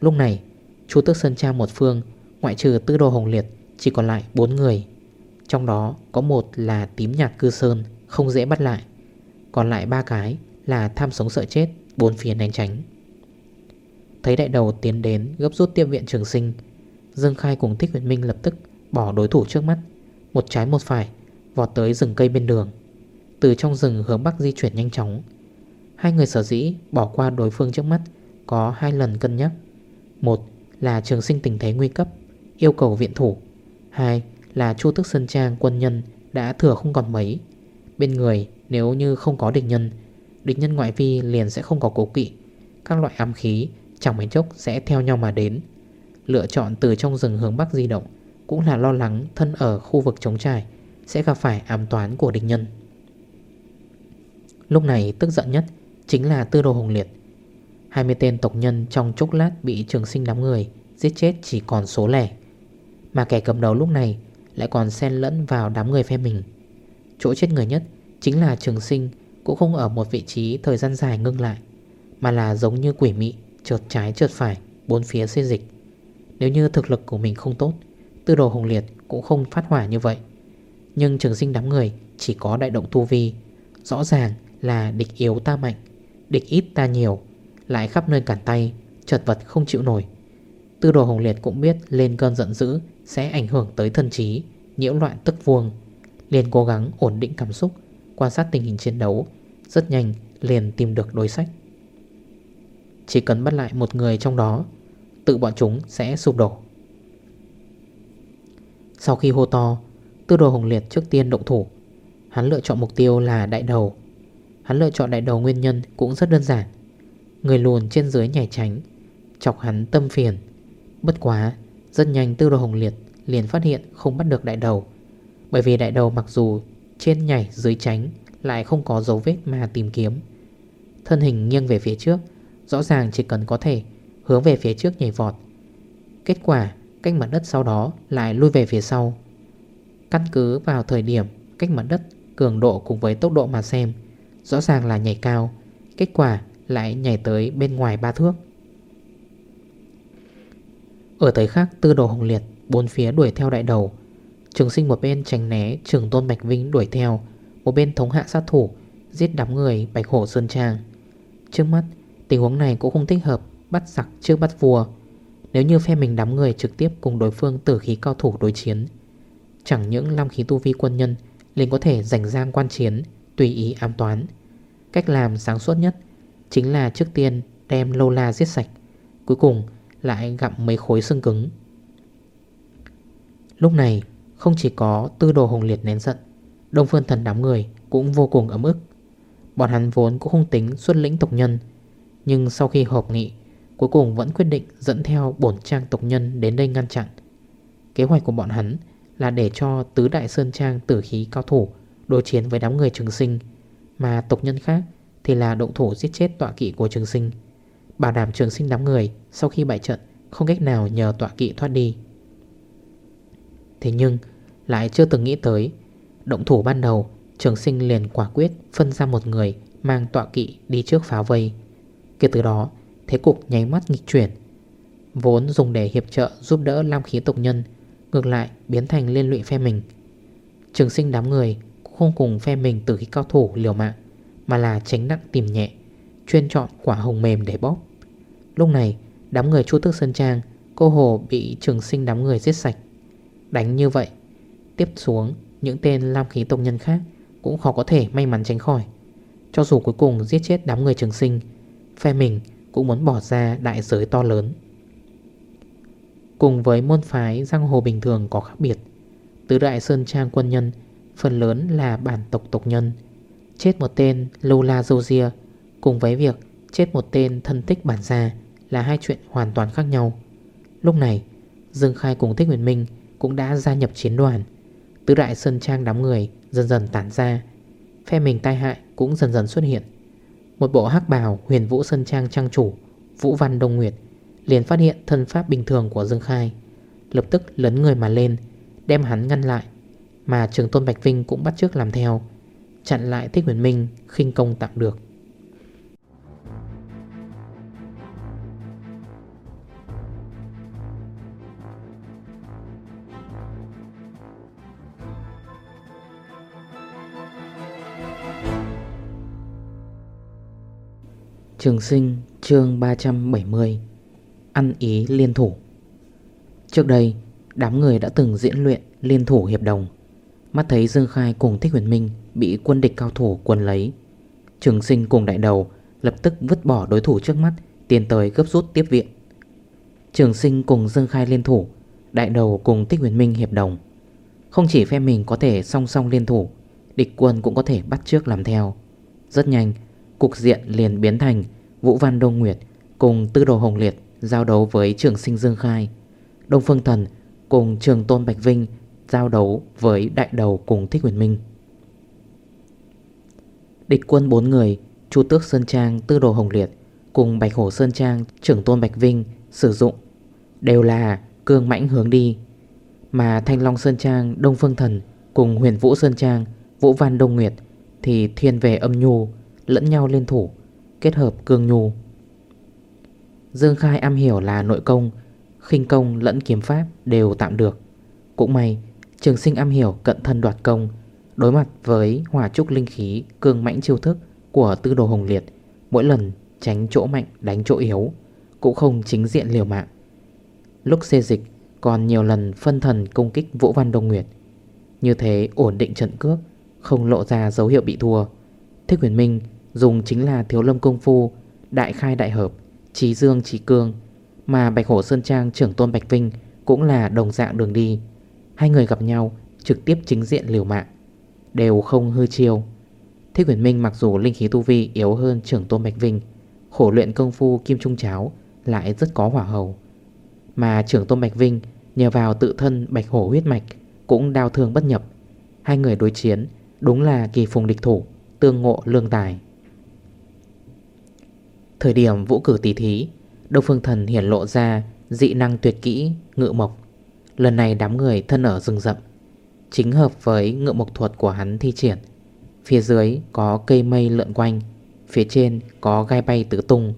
S1: Lúc này, Chu Tước Sơn Trang một phương, Ngoại trừ tư đồ hồng liệt chỉ còn lại 4 người. Trong đó có một là tím nhạt cư sơn, Không dễ bắt lại. Còn lại ba cái là tham sống sợ chết, Bốn phía đánh tránh. Thấy đại đầu tiến đến gấp rút tiêm viện trường sinh, Dương Khai cùng Thích Huyền Minh lập tức Bỏ đối thủ trước mắt. Một trái một phải, Vọt tới rừng cây bên đường. Từ trong rừng hướng bắc di chuyển nhanh chóng. Hai người sở dĩ bỏ qua đối phương trước mắt Có hai lần cân nhắc. Một là trường sinh tình thế nguy cấp, Yêu cầu viện thủ Hai là chu tức sơn trang quân nhân Đã thừa không còn mấy. Bên người, nếu như không có địch nhân Địch nhân ngoại vi liền sẽ không có cố kỵ. Các loại ám khí chẳng mấy chốc sẽ theo nhau mà đến. Lựa chọn từ trong rừng hướng Bắc di động Cũng là lo lắng thân ở khu vực chống trải Sẽ gặp phải ám toán của địch nhân. Lúc này tức giận nhất Chính là tư đồ hồng liệt. 20 tên tộc nhân trong chốc lát Bị trường sinh đám người Giết chết chỉ còn số lẻ. Mà kẻ cầm đầu lúc này Lại còn xen lẫn vào đám người phe mình. Chỗ chết người nhất Chính là trường sinh, Cũng không ở một vị trí thời gian dài ngưng lại, Mà là giống như quỷ mị, Chợt trái chợt phải, Bốn phía xuyên dịch. Nếu như thực lực của mình không tốt, Tư đồ hùng liệt cũng không phát hỏa như vậy. Nhưng trường sinh đám người Chỉ có đại động tu vi, Rõ ràng là địch yếu ta mạnh, Địch ít ta nhiều, Lại khắp nơi cản tay, Chật vật không chịu nổi. Tư đồ hồng liệt cũng biết lên cơn giận dữ sẽ ảnh hưởng tới thân trí, Nhiễu loạn tức vuông. Liền cố gắng ổn định cảm xúc, Quan sát tình hình chiến đấu, Rất nhanh liền tìm được đối sách. Chỉ cần bắt lại một người trong đó, Tự bọn chúng sẽ sụp đổ. Sau khi hô to, Tư đồ hồng liệt trước tiên động thủ. Hắn lựa chọn mục tiêu là đại đầu. Hắn lựa chọn đại đầu nguyên nhân cũng rất đơn giản. Người lùn trên dưới nhảy tránh, Chọc hắn tâm phiền. Bất quá rất nhanh tư đồ hồng liệt liền phát hiện không bắt được đại đầu. Bởi vì đại đầu mặc dù trên nhảy dưới tránh, Lại không có dấu vết mà tìm kiếm. Thân hình nghiêng về phía trước, Rõ ràng chỉ cần có thể Hướng về phía trước nhảy vọt. Kết quả, cách mặt đất sau đó Lại lui về phía sau. Căn cứ vào thời điểm cách mặt đất Cường độ cùng với tốc độ mà xem, Rõ ràng là nhảy cao, Kết quả lại nhảy tới bên ngoài ba thước. Ở thời khác tư đồ hồng liệt, Bốn phía đuổi theo đại đầu, Trường sinh một bên tránh né Trường tôn Bạch Vinh đuổi theo, Một bên thống hạ sát thủ, Giết đám người Bạch Hổ Sơn Trang. Trước mắt, tình huống này cũng không thích hợp, Bắt giặc trước bắt vua. Nếu như phe mình đám người trực tiếp cùng đối phương tử khí cao thủ đối chiến, Chẳng những lam khí tu vi quân nhân liền có thể giành giang quan chiến, Tùy ý ám toán. Cách làm sáng suốt nhất Chính là trước tiên đem lô la giết sạch, Cuối cùng lại gặm mấy khối xương cứng. Lúc này, không chỉ có tư đồ hồng liệt nén giận, Đông phương thần đám người cũng vô cùng ấm ức. Bọn hắn vốn cũng không tính xuất lĩnh tộc nhân, Nhưng sau khi họp nghị, Cuối cùng vẫn quyết định dẫn theo bổn trang tộc nhân đến đây ngăn chặn. Kế hoạch của bọn hắn là để cho tứ đại sơn trang tử khí cao thủ đối chiến với đám người trường sinh, Mà tộc nhân khác thì là động thủ giết chết tọa kỵ của trường sinh. Bảo đảm trường sinh đám người, sau khi bại trận, không cách nào nhờ tọa kỵ thoát đi. Thế nhưng, lại chưa từng nghĩ tới, Động thủ ban đầu, Trường sinh liền quả quyết phân ra một người Mang tọa kỵ đi trước phá vây. Kể từ đó, Thế cục nháy mắt nghịch chuyển. Vốn dùng để hiệp trợ giúp đỡ Lam khí tộc nhân, Ngược lại biến thành liên lụy phe mình. Trường sinh đám người không cùng phe mình từ khi cao thủ liều mạng, Mà là tránh nặng tìm nhẹ, Chuyên chọn quả hồng mềm để bóp. Lúc này, đám người chu tức Sơn Trang, Cô hồ bị trường sinh đám người giết sạch. Đánh như vậy, Tiếp xuống, những tên lam khí tông nhân khác Cũng khó có thể may mắn tránh khỏi. Cho dù cuối cùng giết chết đám người trường sinh, Phe mình cũng muốn bỏ ra đại giới to lớn. Cùng với môn phái giang hồ bình thường có khác biệt, Tứ đại sơn trang quân nhân, Phần lớn là bản tộc tộc nhân. Chết một tên lâu la dâu ria Cùng với việc chết một tên thân tích bản gia là hai chuyện hoàn toàn khác nhau. Lúc này, Dương Khai cùng Thích Nguyễn Minh Cũng đã gia nhập chiến đoàn. Tứ đại sơn trang đám người dần dần tản ra, Phe mình tai hại cũng dần dần xuất hiện. Một bộ hắc bào huyền vũ sơn trang trang chủ Vũ Văn Đông Nguyệt Liền phát hiện thân pháp bình thường của Dương Khai, Lập tức lấn người mà lên, Đem hắn ngăn lại, Mà trường tôn Bạch Vinh cũng bắt trước làm theo, Chặn lại Thích Huyền Minh khinh công tạm được. Trường sinh, chương 370 Ăn ý liên thủ. Trước đây, Đám người đã từng diễn luyện liên thủ hiệp đồng. Mắt thấy Dương Khai cùng Thích Huyền Minh Bị quân địch cao thủ quân lấy, Trường sinh cùng đại đầu Lập tức vứt bỏ đối thủ trước mắt, Tiến tới gấp rút tiếp viện. Trường sinh cùng Dương Khai liên thủ, Đại đầu cùng Thích Huyền Minh hiệp đồng. Không chỉ phe mình có thể song song liên thủ, Địch quân cũng có thể bắt trước làm theo. Rất nhanh Cục diện liền biến thành Vũ Văn Đông Nguyệt cùng Tư Đồ Hồng Liệt giao đấu với trường sinh Dương Khai. Đông Phương Thần cùng trường Tôn Bạch Vinh giao đấu với đại đầu cùng Thích Huyền Minh. Địch quân 4 người, Chu Tước Sơn Trang, Tư Đồ Hồng Liệt cùng Bạch Hổ Sơn Trang trưởng Tôn Bạch Vinh sử dụng đều là cương mãnh hướng đi. Mà Thanh Long Sơn Trang, Đông Phương Thần cùng Huyền Vũ Sơn Trang, Vũ Văn Đông Nguyệt thì thiên về âm nhu lẫn nhau liên thủ, Kết hợp cương nhu. Dương Khai am hiểu là nội công, khinh công lẫn kiếm pháp đều tạm được. Cũng may, Trường sinh am hiểu cận thân đoạt công, Đối mặt với hỏa trúc linh khí, Cương mãnh chiêu thức của tư đồ hồng liệt, Mỗi lần tránh chỗ mạnh đánh chỗ yếu, Cũng không chính diện liều mạng. Lúc xê dịch, còn nhiều lần phân thần công kích Vũ Văn Đông Nguyệt. Như thế ổn định trận cước, Không lộ ra dấu hiệu bị thua. Thích Huyền Minh dùng chính là thiếu lâm công phu, Đại khai đại hợp Trí dương trí cương, Mà Bạch Hổ Sơn Trang trưởng tôn Bạch Vinh Cũng là đồng dạng đường đi. Hai người gặp nhau, trực tiếp chính diện liều mạng, Đều không hư chiêu. Thích Huyền Minh mặc dù linh khí tu vi yếu hơn trưởng tôn Bạch Vinh, Khổ luyện công phu kim trung cháo Lại rất có hỏa hầu. Mà trưởng tôn Bạch Vinh Nhờ vào tự thân Bạch Hổ huyết mạch Cũng đau thương bất nhập. Hai người đối chiến Đúng là kỳ phùng địch thủ, Tương ngộ lương tài. Thời điểm vũ cử tỷ thí, Đông Phương Thần hiển lộ ra dị năng tuyệt kỹ ngự mộc. Lần này đám người thân ở rừng rậm, Chính hợp với ngự mộc thuật của hắn thi triển. Phía dưới có cây mây lượn quanh, Phía trên có gai bay tứ tung.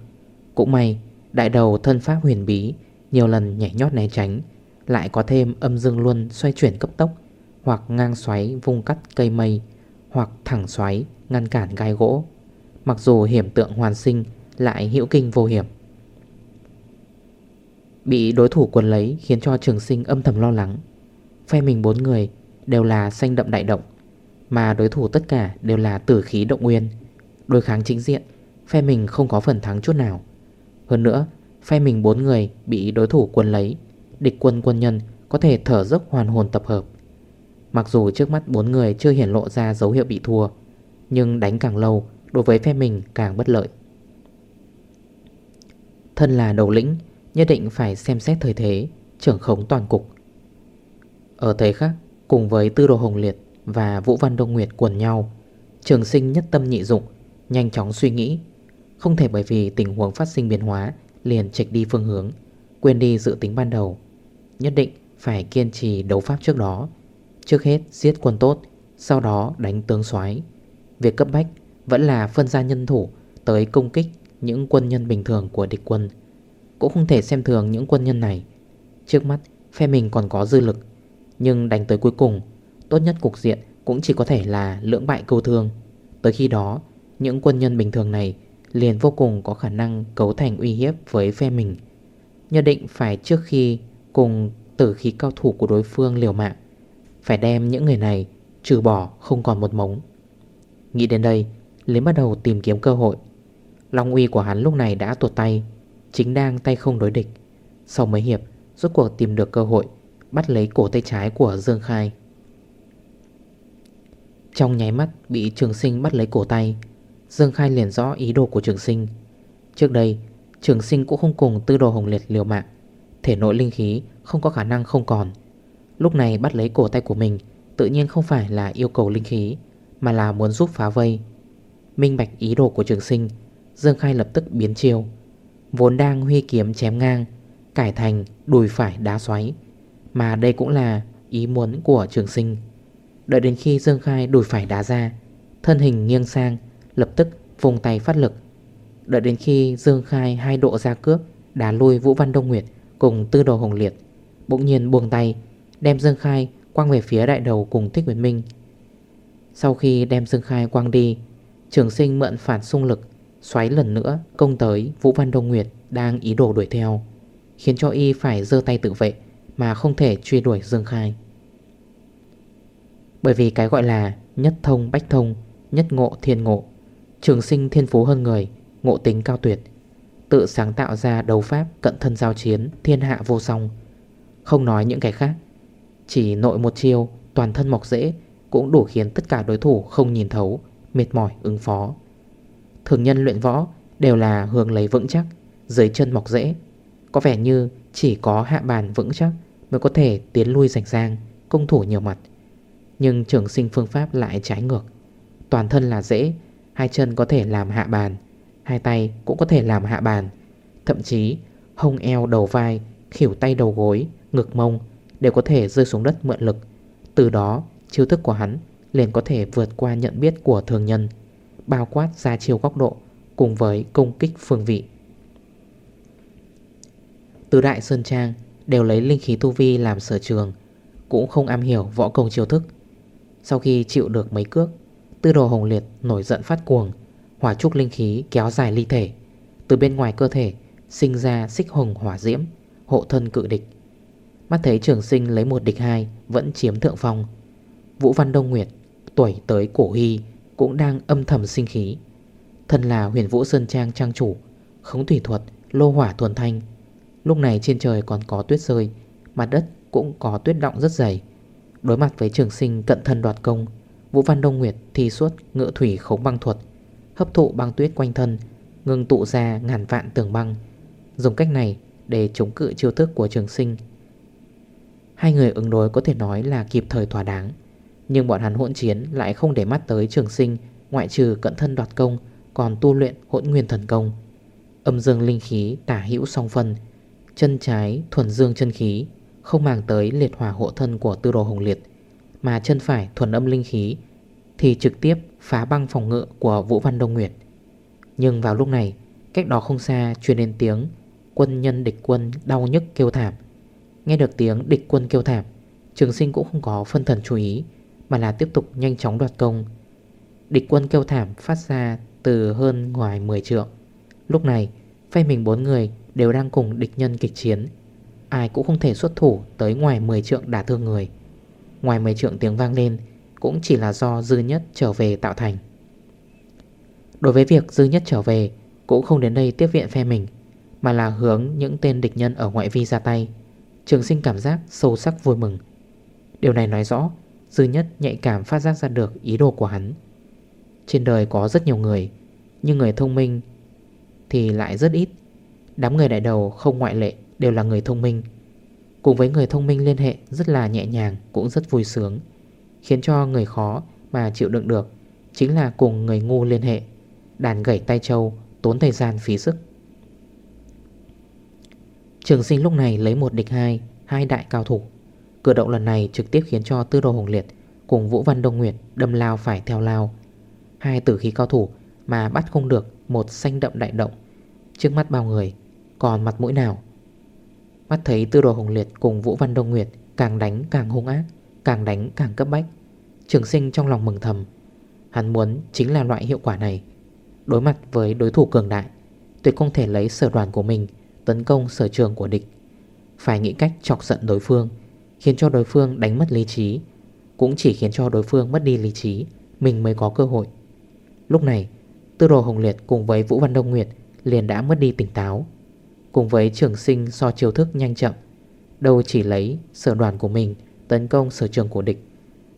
S1: Cũng may, đại đầu thân pháp huyền bí Nhiều lần nhảy nhót né tránh, Lại có thêm âm dương luân xoay chuyển cấp tốc, Hoặc ngang xoáy vung cắt cây mây, Hoặc thẳng xoáy ngăn cản gai gỗ. Mặc dù hiểm tượng hoàn sinh lại hữu kinh vô hiểm. Bị đối thủ quần lấy khiến cho trường sinh âm thầm lo lắng. Phe mình bốn người đều là xanh đậm đại động, Mà đối thủ tất cả đều là tử khí động nguyên. Đối kháng chính diện, Phe mình không có phần thắng chút nào. Hơn nữa, Phe mình bốn người bị đối thủ quân lấy, Địch quân quân nhân có thể thở dốc hoàn hồn tập hợp. Mặc dù trước mắt bốn người chưa hiển lộ ra dấu hiệu bị thua, Nhưng đánh càng lâu, Đối với phe mình càng bất lợi. Thân là đầu lĩnh, Nhất định phải xem xét thời thế, Trưởng khống toàn cục. Ở thế khác, cùng với Tư Đồ Hồng Liệt Và Vũ Văn Đông Nguyệt quần nhau, Trường sinh nhất tâm nhị dụng, Nhanh chóng suy nghĩ. Không thể bởi vì tình huống phát sinh biến hóa, Liền trịch đi phương hướng, Quên đi dự tính ban đầu. Nhất định phải kiên trì đấu pháp trước đó. Trước hết giết quân tốt, Sau đó đánh tướng soái. Việc cấp bách vẫn là phân ra nhân thủ Tới công kích những quân nhân bình thường của địch quân. Cũng không thể xem thường những quân nhân này. Trước mắt, phe mình còn có dư lực. Nhưng đánh tới cuối cùng, Tốt nhất cục diện cũng chỉ có thể là lưỡng bại câu thương. Tới khi đó, Những quân nhân bình thường này Liền vô cùng có khả năng cấu thành uy hiếp với phe mình. Nhất định phải trước khi Cùng tử khí cao thủ của đối phương liều mạng, Phải đem những người này Trừ bỏ không còn một mống. Nghĩ đến đây, Liền bắt đầu tìm kiếm cơ hội. Long uy của hắn lúc này đã tuột tay, Chính đang tay không đối địch. Sau mấy hiệp, Rốt cuộc tìm được cơ hội Bắt lấy cổ tay trái của Dương Khai. Trong nháy mắt Bị trường sinh bắt lấy cổ tay, Dương Khai liền rõ ý đồ của trường sinh. Trước đây, Trường sinh cũng không cùng tư đồ hồng liệt liều mạng, Thể nội linh khí không có khả năng không còn. Lúc này bắt lấy cổ tay của mình Tự nhiên không phải là yêu cầu linh khí, Mà là muốn giúp phá vây. Minh bạch ý đồ của trường sinh Dương Khai lập tức biến chiều, Vốn đang huy kiếm chém ngang Cải thành đùi phải đá xoáy. Mà đây cũng là ý muốn của trường sinh. Đợi đến khi Dương Khai đùi phải đá ra Thân hình nghiêng sang Lập tức vùng tay phát lực. Đợi đến khi Dương Khai hai độ ra cướp, Đá lui Vũ Văn Đông Nguyệt Cùng tư đồ hồng liệt Bỗng nhiên buông tay Đem Dương Khai quăng về phía đại đầu cùng Thích Nguyễn Minh. Sau khi đem Dương Khai quăng đi Trường sinh mượn phản xung lực Xoáy lần nữa công tới Vũ Văn Đông Nguyệt đang ý đồ đuổi theo, Khiến cho y phải dơ tay tự vệ Mà không thể truy đuổi Dương Khai. Bởi vì cái gọi là nhất thông bách thông, Nhất ngộ thiên ngộ, Trường sinh thiên phú hơn người, Ngộ tính cao tuyệt, Tự sáng tạo ra đấu pháp cận thân giao chiến Thiên hạ vô song. Không nói những cái khác, Chỉ nội một chiêu toàn thân mọc dễ Cũng đủ khiến tất cả đối thủ không nhìn thấu, Mệt mỏi, ứng phó. Thường nhân luyện võ đều là hướng lấy vững chắc Dưới chân mọc dễ Có vẻ như chỉ có hạ bàn vững chắc Mới có thể tiến lui rảnh rang Công thủ nhiều mặt. Nhưng trường sinh phương pháp lại trái ngược. Toàn thân là dễ Hai chân có thể làm hạ bàn Hai tay cũng có thể làm hạ bàn. Thậm chí hông eo đầu vai Khỉu tay đầu gối, ngực mông Đều có thể rơi xuống đất mượn lực. Từ đó chiêu thức của hắn liền có thể vượt qua nhận biết của thường nhân. Bao quát ra chiều góc độ Cùng với công kích phương vị. Từ Đại Sơn Trang Đều lấy linh khí tu vi làm sở trường, Cũng không am hiểu võ công chiêu thức. Sau khi chịu được mấy cước, Tư đồ hồng liệt nổi giận phát cuồng, Hỏa trúc linh khí kéo dài ly thể. Từ bên ngoài cơ thể Sinh ra xích hồng hỏa diễm, Hộ thân cự địch. Mắt thấy trường sinh lấy một địch hai Vẫn chiếm thượng phong. Vũ Văn Đông Nguyệt Tuổi tới cổ hy cũng đang âm thầm sinh khí. Thân là huyền vũ sơn trang trang chủ Khống thủy thuật, lô hỏa thuần thanh. Lúc này trên trời còn có tuyết rơi Mặt đất cũng có tuyết động rất dày. Đối mặt với trường sinh cận thân đoạt công Vũ Văn Đông Nguyệt thi suốt ngựa thủy khống băng thuật Hấp thụ băng tuyết quanh thân Ngừng tụ ra ngàn vạn tường băng. Dùng cách này để chống cự chiêu thức của trường sinh. Hai người ứng đối có thể nói là kịp thời thỏa đáng. Nhưng bọn hắn hỗn chiến lại không để mắt tới trường sinh, Ngoại trừ cận thân đoạt công, Còn tu luyện hỗn nguyên thần công. Âm dương linh khí tả hữu song phân, Chân trái thuần dương chân khí, Không màng tới liệt hỏa hộ thân của tư đồ hồng liệt, Mà chân phải thuần âm linh khí Thì trực tiếp phá băng phòng ngự của Vũ Văn Đông Nguyệt. Nhưng vào lúc này, Cách đó không xa truyền đến tiếng Quân nhân địch quân đau nhức kêu thảm. Nghe được tiếng địch quân kêu thảm, Trường sinh cũng không có phân thần chú ý mà là tiếp tục nhanh chóng đoạt công. Địch quân kêu thảm phát ra từ hơn ngoài 10 trượng. Lúc này, phe mình bốn người đều đang cùng địch nhân kịch chiến. Ai cũng không thể xuất thủ tới ngoài 10 trượng đả thương người. Ngoài 10 trượng tiếng vang lên Cũng chỉ là do dư nhất trở về tạo thành. Đối với việc dư nhất trở về, Cũng không đến đây tiếp viện phe mình, Mà là hướng những tên địch nhân ở ngoại vi ra tay. Trường sinh cảm giác sâu sắc vui mừng. Điều này nói rõ Dư nhất nhạy cảm phát giác ra được ý đồ của hắn. Trên đời có rất nhiều người, Nhưng người thông minh Thì lại rất ít. Đám người đại đầu không ngoại lệ Đều là người thông minh. Cùng với người thông minh liên hệ rất là nhẹ nhàng, Cũng rất vui sướng, Khiến cho người khó mà chịu đựng được Chính là cùng người ngu liên hệ, Đàn gãy tay trâu, Tốn thời gian phí sức. Trường sinh lúc này lấy một địch hai Hai đại cao thủ. Cử động lần này trực tiếp khiến cho Tư Đồ Hồng Liệt Cùng Vũ Văn Đông Nguyệt đâm lao phải theo lao. Hai tử khí cao thủ Mà bắt không được một xanh đậm đại động. Trước mắt bao người, Còn mặt mũi nào? Mắt thấy Tư Đồ Hồng Liệt cùng Vũ Văn Đông Nguyệt Càng đánh càng hung ác, Càng đánh càng cấp bách. Trường sinh trong lòng mừng thầm. Hắn muốn chính là loại hiệu quả này. Đối mặt với đối thủ cường đại, Tuyệt không thể lấy sở đoàn của mình Tấn công sở trường của địch. Phải nghĩ cách chọc giận đối phương. Khiến cho đối phương đánh mất lý trí, Cũng chỉ khiến cho đối phương mất đi lý trí, Mình mới có cơ hội. Lúc này, Tư đồ Hồng Liệt cùng với Vũ Văn Đông Nguyệt Liền đã mất đi tỉnh táo, Cùng với trường sinh so chiêu thức nhanh chậm, Đâu chỉ lấy sở đoàn của mình Tấn công sở trường của địch.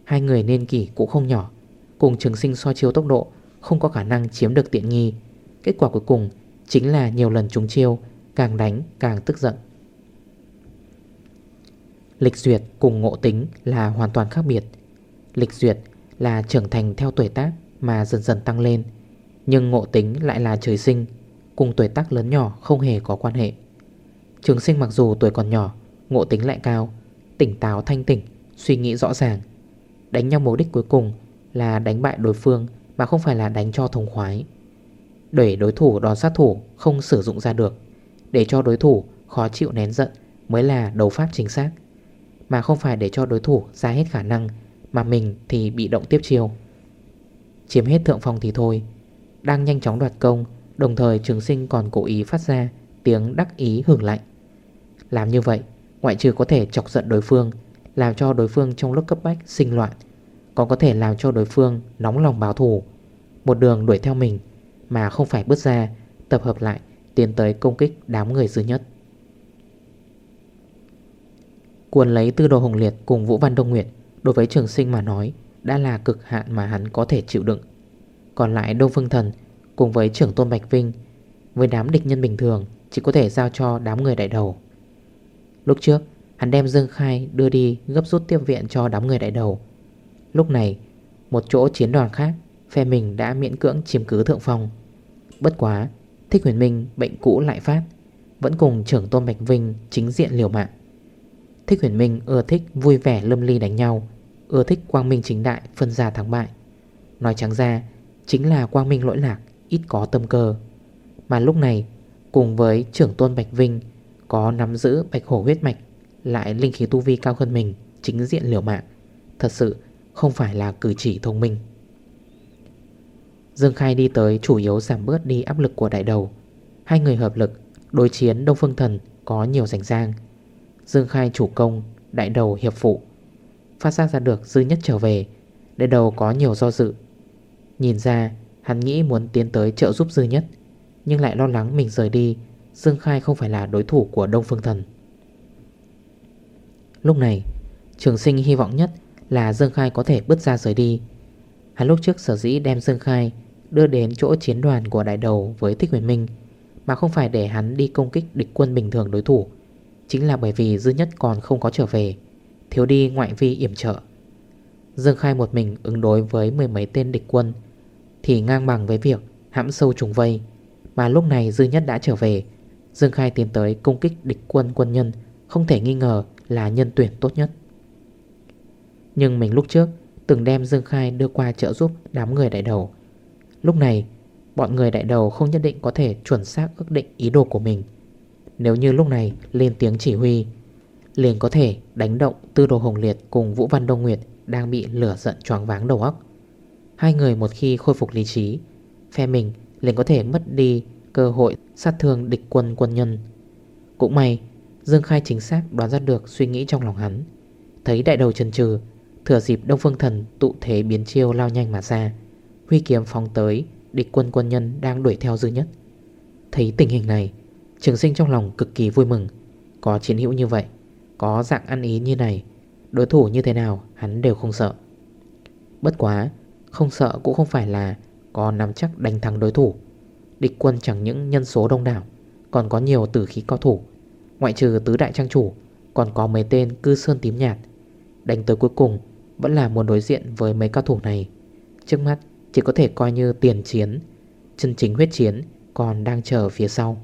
S1: Hai người nên kỷ cũng không nhỏ, Cùng trường sinh so chiêu tốc độ Không có khả năng chiếm được tiện nghi. Kết quả cuối cùng chính là nhiều lần trúng chiêu, Càng đánh càng tức giận. Lịch duyệt cùng ngộ tính là hoàn toàn khác biệt. Lịch duyệt là trưởng thành theo tuổi tác mà dần dần tăng lên, Nhưng ngộ tính lại là trời sinh, Cùng tuổi tác lớn nhỏ không hề có quan hệ. Trường sinh mặc dù tuổi còn nhỏ, Ngộ tính lại cao, Tỉnh táo thanh tỉnh Suy nghĩ rõ ràng, Đánh nhau mục đích cuối cùng là đánh bại đối phương Mà không phải là đánh cho thông khoái. Để đối thủ đòn sát thủ không sử dụng ra được, Để cho đối thủ khó chịu nén giận Mới là đấu pháp chính xác. Mà không phải để cho đối thủ ra hết khả năng, Mà mình thì bị động tiếp chiêu. Chiếm hết thượng phong thì thôi, Đang nhanh chóng đoạt công, Đồng thời trường sinh còn cố ý phát ra tiếng đắc ý hưởng lạnh. Làm như vậy, Ngoại trừ có thể chọc giận đối phương, Làm cho đối phương trong lúc cấp bách sinh loạn, Còn có thể làm cho đối phương nóng lòng báo thù. Một đường đuổi theo mình, Mà không phải bước ra, Tập hợp lại, tiến tới công kích đám người dư nhất. Cuốn lấy tư đồ hồng liệt cùng Vũ Văn Đông Nguyệt, Đối với trường sinh mà nói, Đã là cực hạn mà hắn có thể chịu đựng. Còn lại Đông Phương Thần Cùng với trưởng Tôn Bạch Vinh, Với đám địch nhân bình thường, Chỉ có thể giao cho đám người đại đầu. Lúc trước, hắn đem Dương Khai đưa đi gấp rút tiêm viện cho đám người đại đầu. Lúc này, Một chỗ chiến đoàn khác, Phe mình đã miễn cưỡng chiếm cứ thượng phong. Bất quá, Thích huyền minh bệnh cũ lại phát, Vẫn cùng trưởng Tôn Bạch Vinh chính diện liều mạng. Thích huyền minh, ưa thích vui vẻ lâm ly đánh nhau, Ưa thích quang minh chính đại phân ra thắng bại. Nói trắng ra, Chính là quang minh lỗi lạc, Ít có tâm cơ. Mà lúc này, cùng với trưởng tôn Bạch Vinh, Có nắm giữ bạch hổ huyết mạch, Lại linh khí tu vi cao hơn mình, Chính diện liều mạng. Thật sự, không phải là cử chỉ thông minh. Dương Khai đi tới chủ yếu giảm bớt đi áp lực của đại đầu. Hai người hợp lực, Đối chiến Đông Phương Thần có nhiều rảnh rang. Dương Khai chủ công, Đại đầu hiệp phụ. Phát giác ra được dư nhất trở về, Đại đầu có nhiều do dự. Nhìn ra, hắn nghĩ muốn tiến tới trợ giúp dư nhất, Nhưng lại lo lắng mình rời đi, Dương Khai không phải là đối thủ của Đông Phương Thần. Lúc này, Trường sinh hy vọng nhất là Dương Khai có thể bước ra rời đi. Hắn lúc trước sở dĩ đem Dương Khai Đưa đến chỗ chiến đoàn của đại đầu với Thích Huyền Minh, Mà không phải để hắn đi công kích địch quân bình thường đối thủ. Chính là bởi vì Dư Nhất còn không có trở về, Thiếu đi ngoại vi yểm trợ. Dương Khai một mình ứng đối với mười mấy tên địch quân, Thì ngang bằng với việc hãm sâu trùng vây. Mà lúc này Dư Nhất đã trở về, Dương Khai tiến tới công kích địch quân quân nhân, Không thể nghi ngờ là nhân tuyển tốt nhất. Nhưng mình lúc trước Từng đem Dương Khai đưa qua trợ giúp đám người đại đầu. Lúc này, Bọn người đại đầu không nhất định có thể chuẩn xác ước định ý đồ của mình. Nếu như lúc này lên tiếng chỉ huy, Liền có thể đánh động Tư Đồ Hồng Liệt cùng Vũ Văn Đông Nguyệt Đang bị lửa giận choáng váng đầu óc. Hai người một khi khôi phục lý trí, Phe mình liền có thể mất đi cơ hội sát thương địch quân quân nhân. Cũng may, Dương Khai chính xác đoán ra được suy nghĩ trong lòng hắn. Thấy đại đầu chần trừ, Thừa dịp Đông Phương Thần tụ thế biến chiêu lao nhanh mà ra, Huy kiếm phóng tới Địch quân quân nhân đang đuổi theo dư nhất. Thấy tình hình này Trường sinh trong lòng cực kỳ vui mừng. Có chiến hữu như vậy, Có dạng ăn ý như này, Đối thủ như thế nào hắn đều không sợ. Bất quá, Không sợ cũng không phải là Có nắm chắc đánh thắng đối thủ. Địch quân chẳng những nhân số đông đảo, Còn có nhiều tử khí cao thủ. Ngoại trừ tứ đại trang chủ, Còn có mấy tên cư sơn tím nhạt. Đánh tới cuối cùng, Vẫn là muốn đối diện với mấy cao thủ này. Trước mắt, chỉ có thể coi như tiền chiến, Chân chính huyết chiến còn đang chờ phía sau.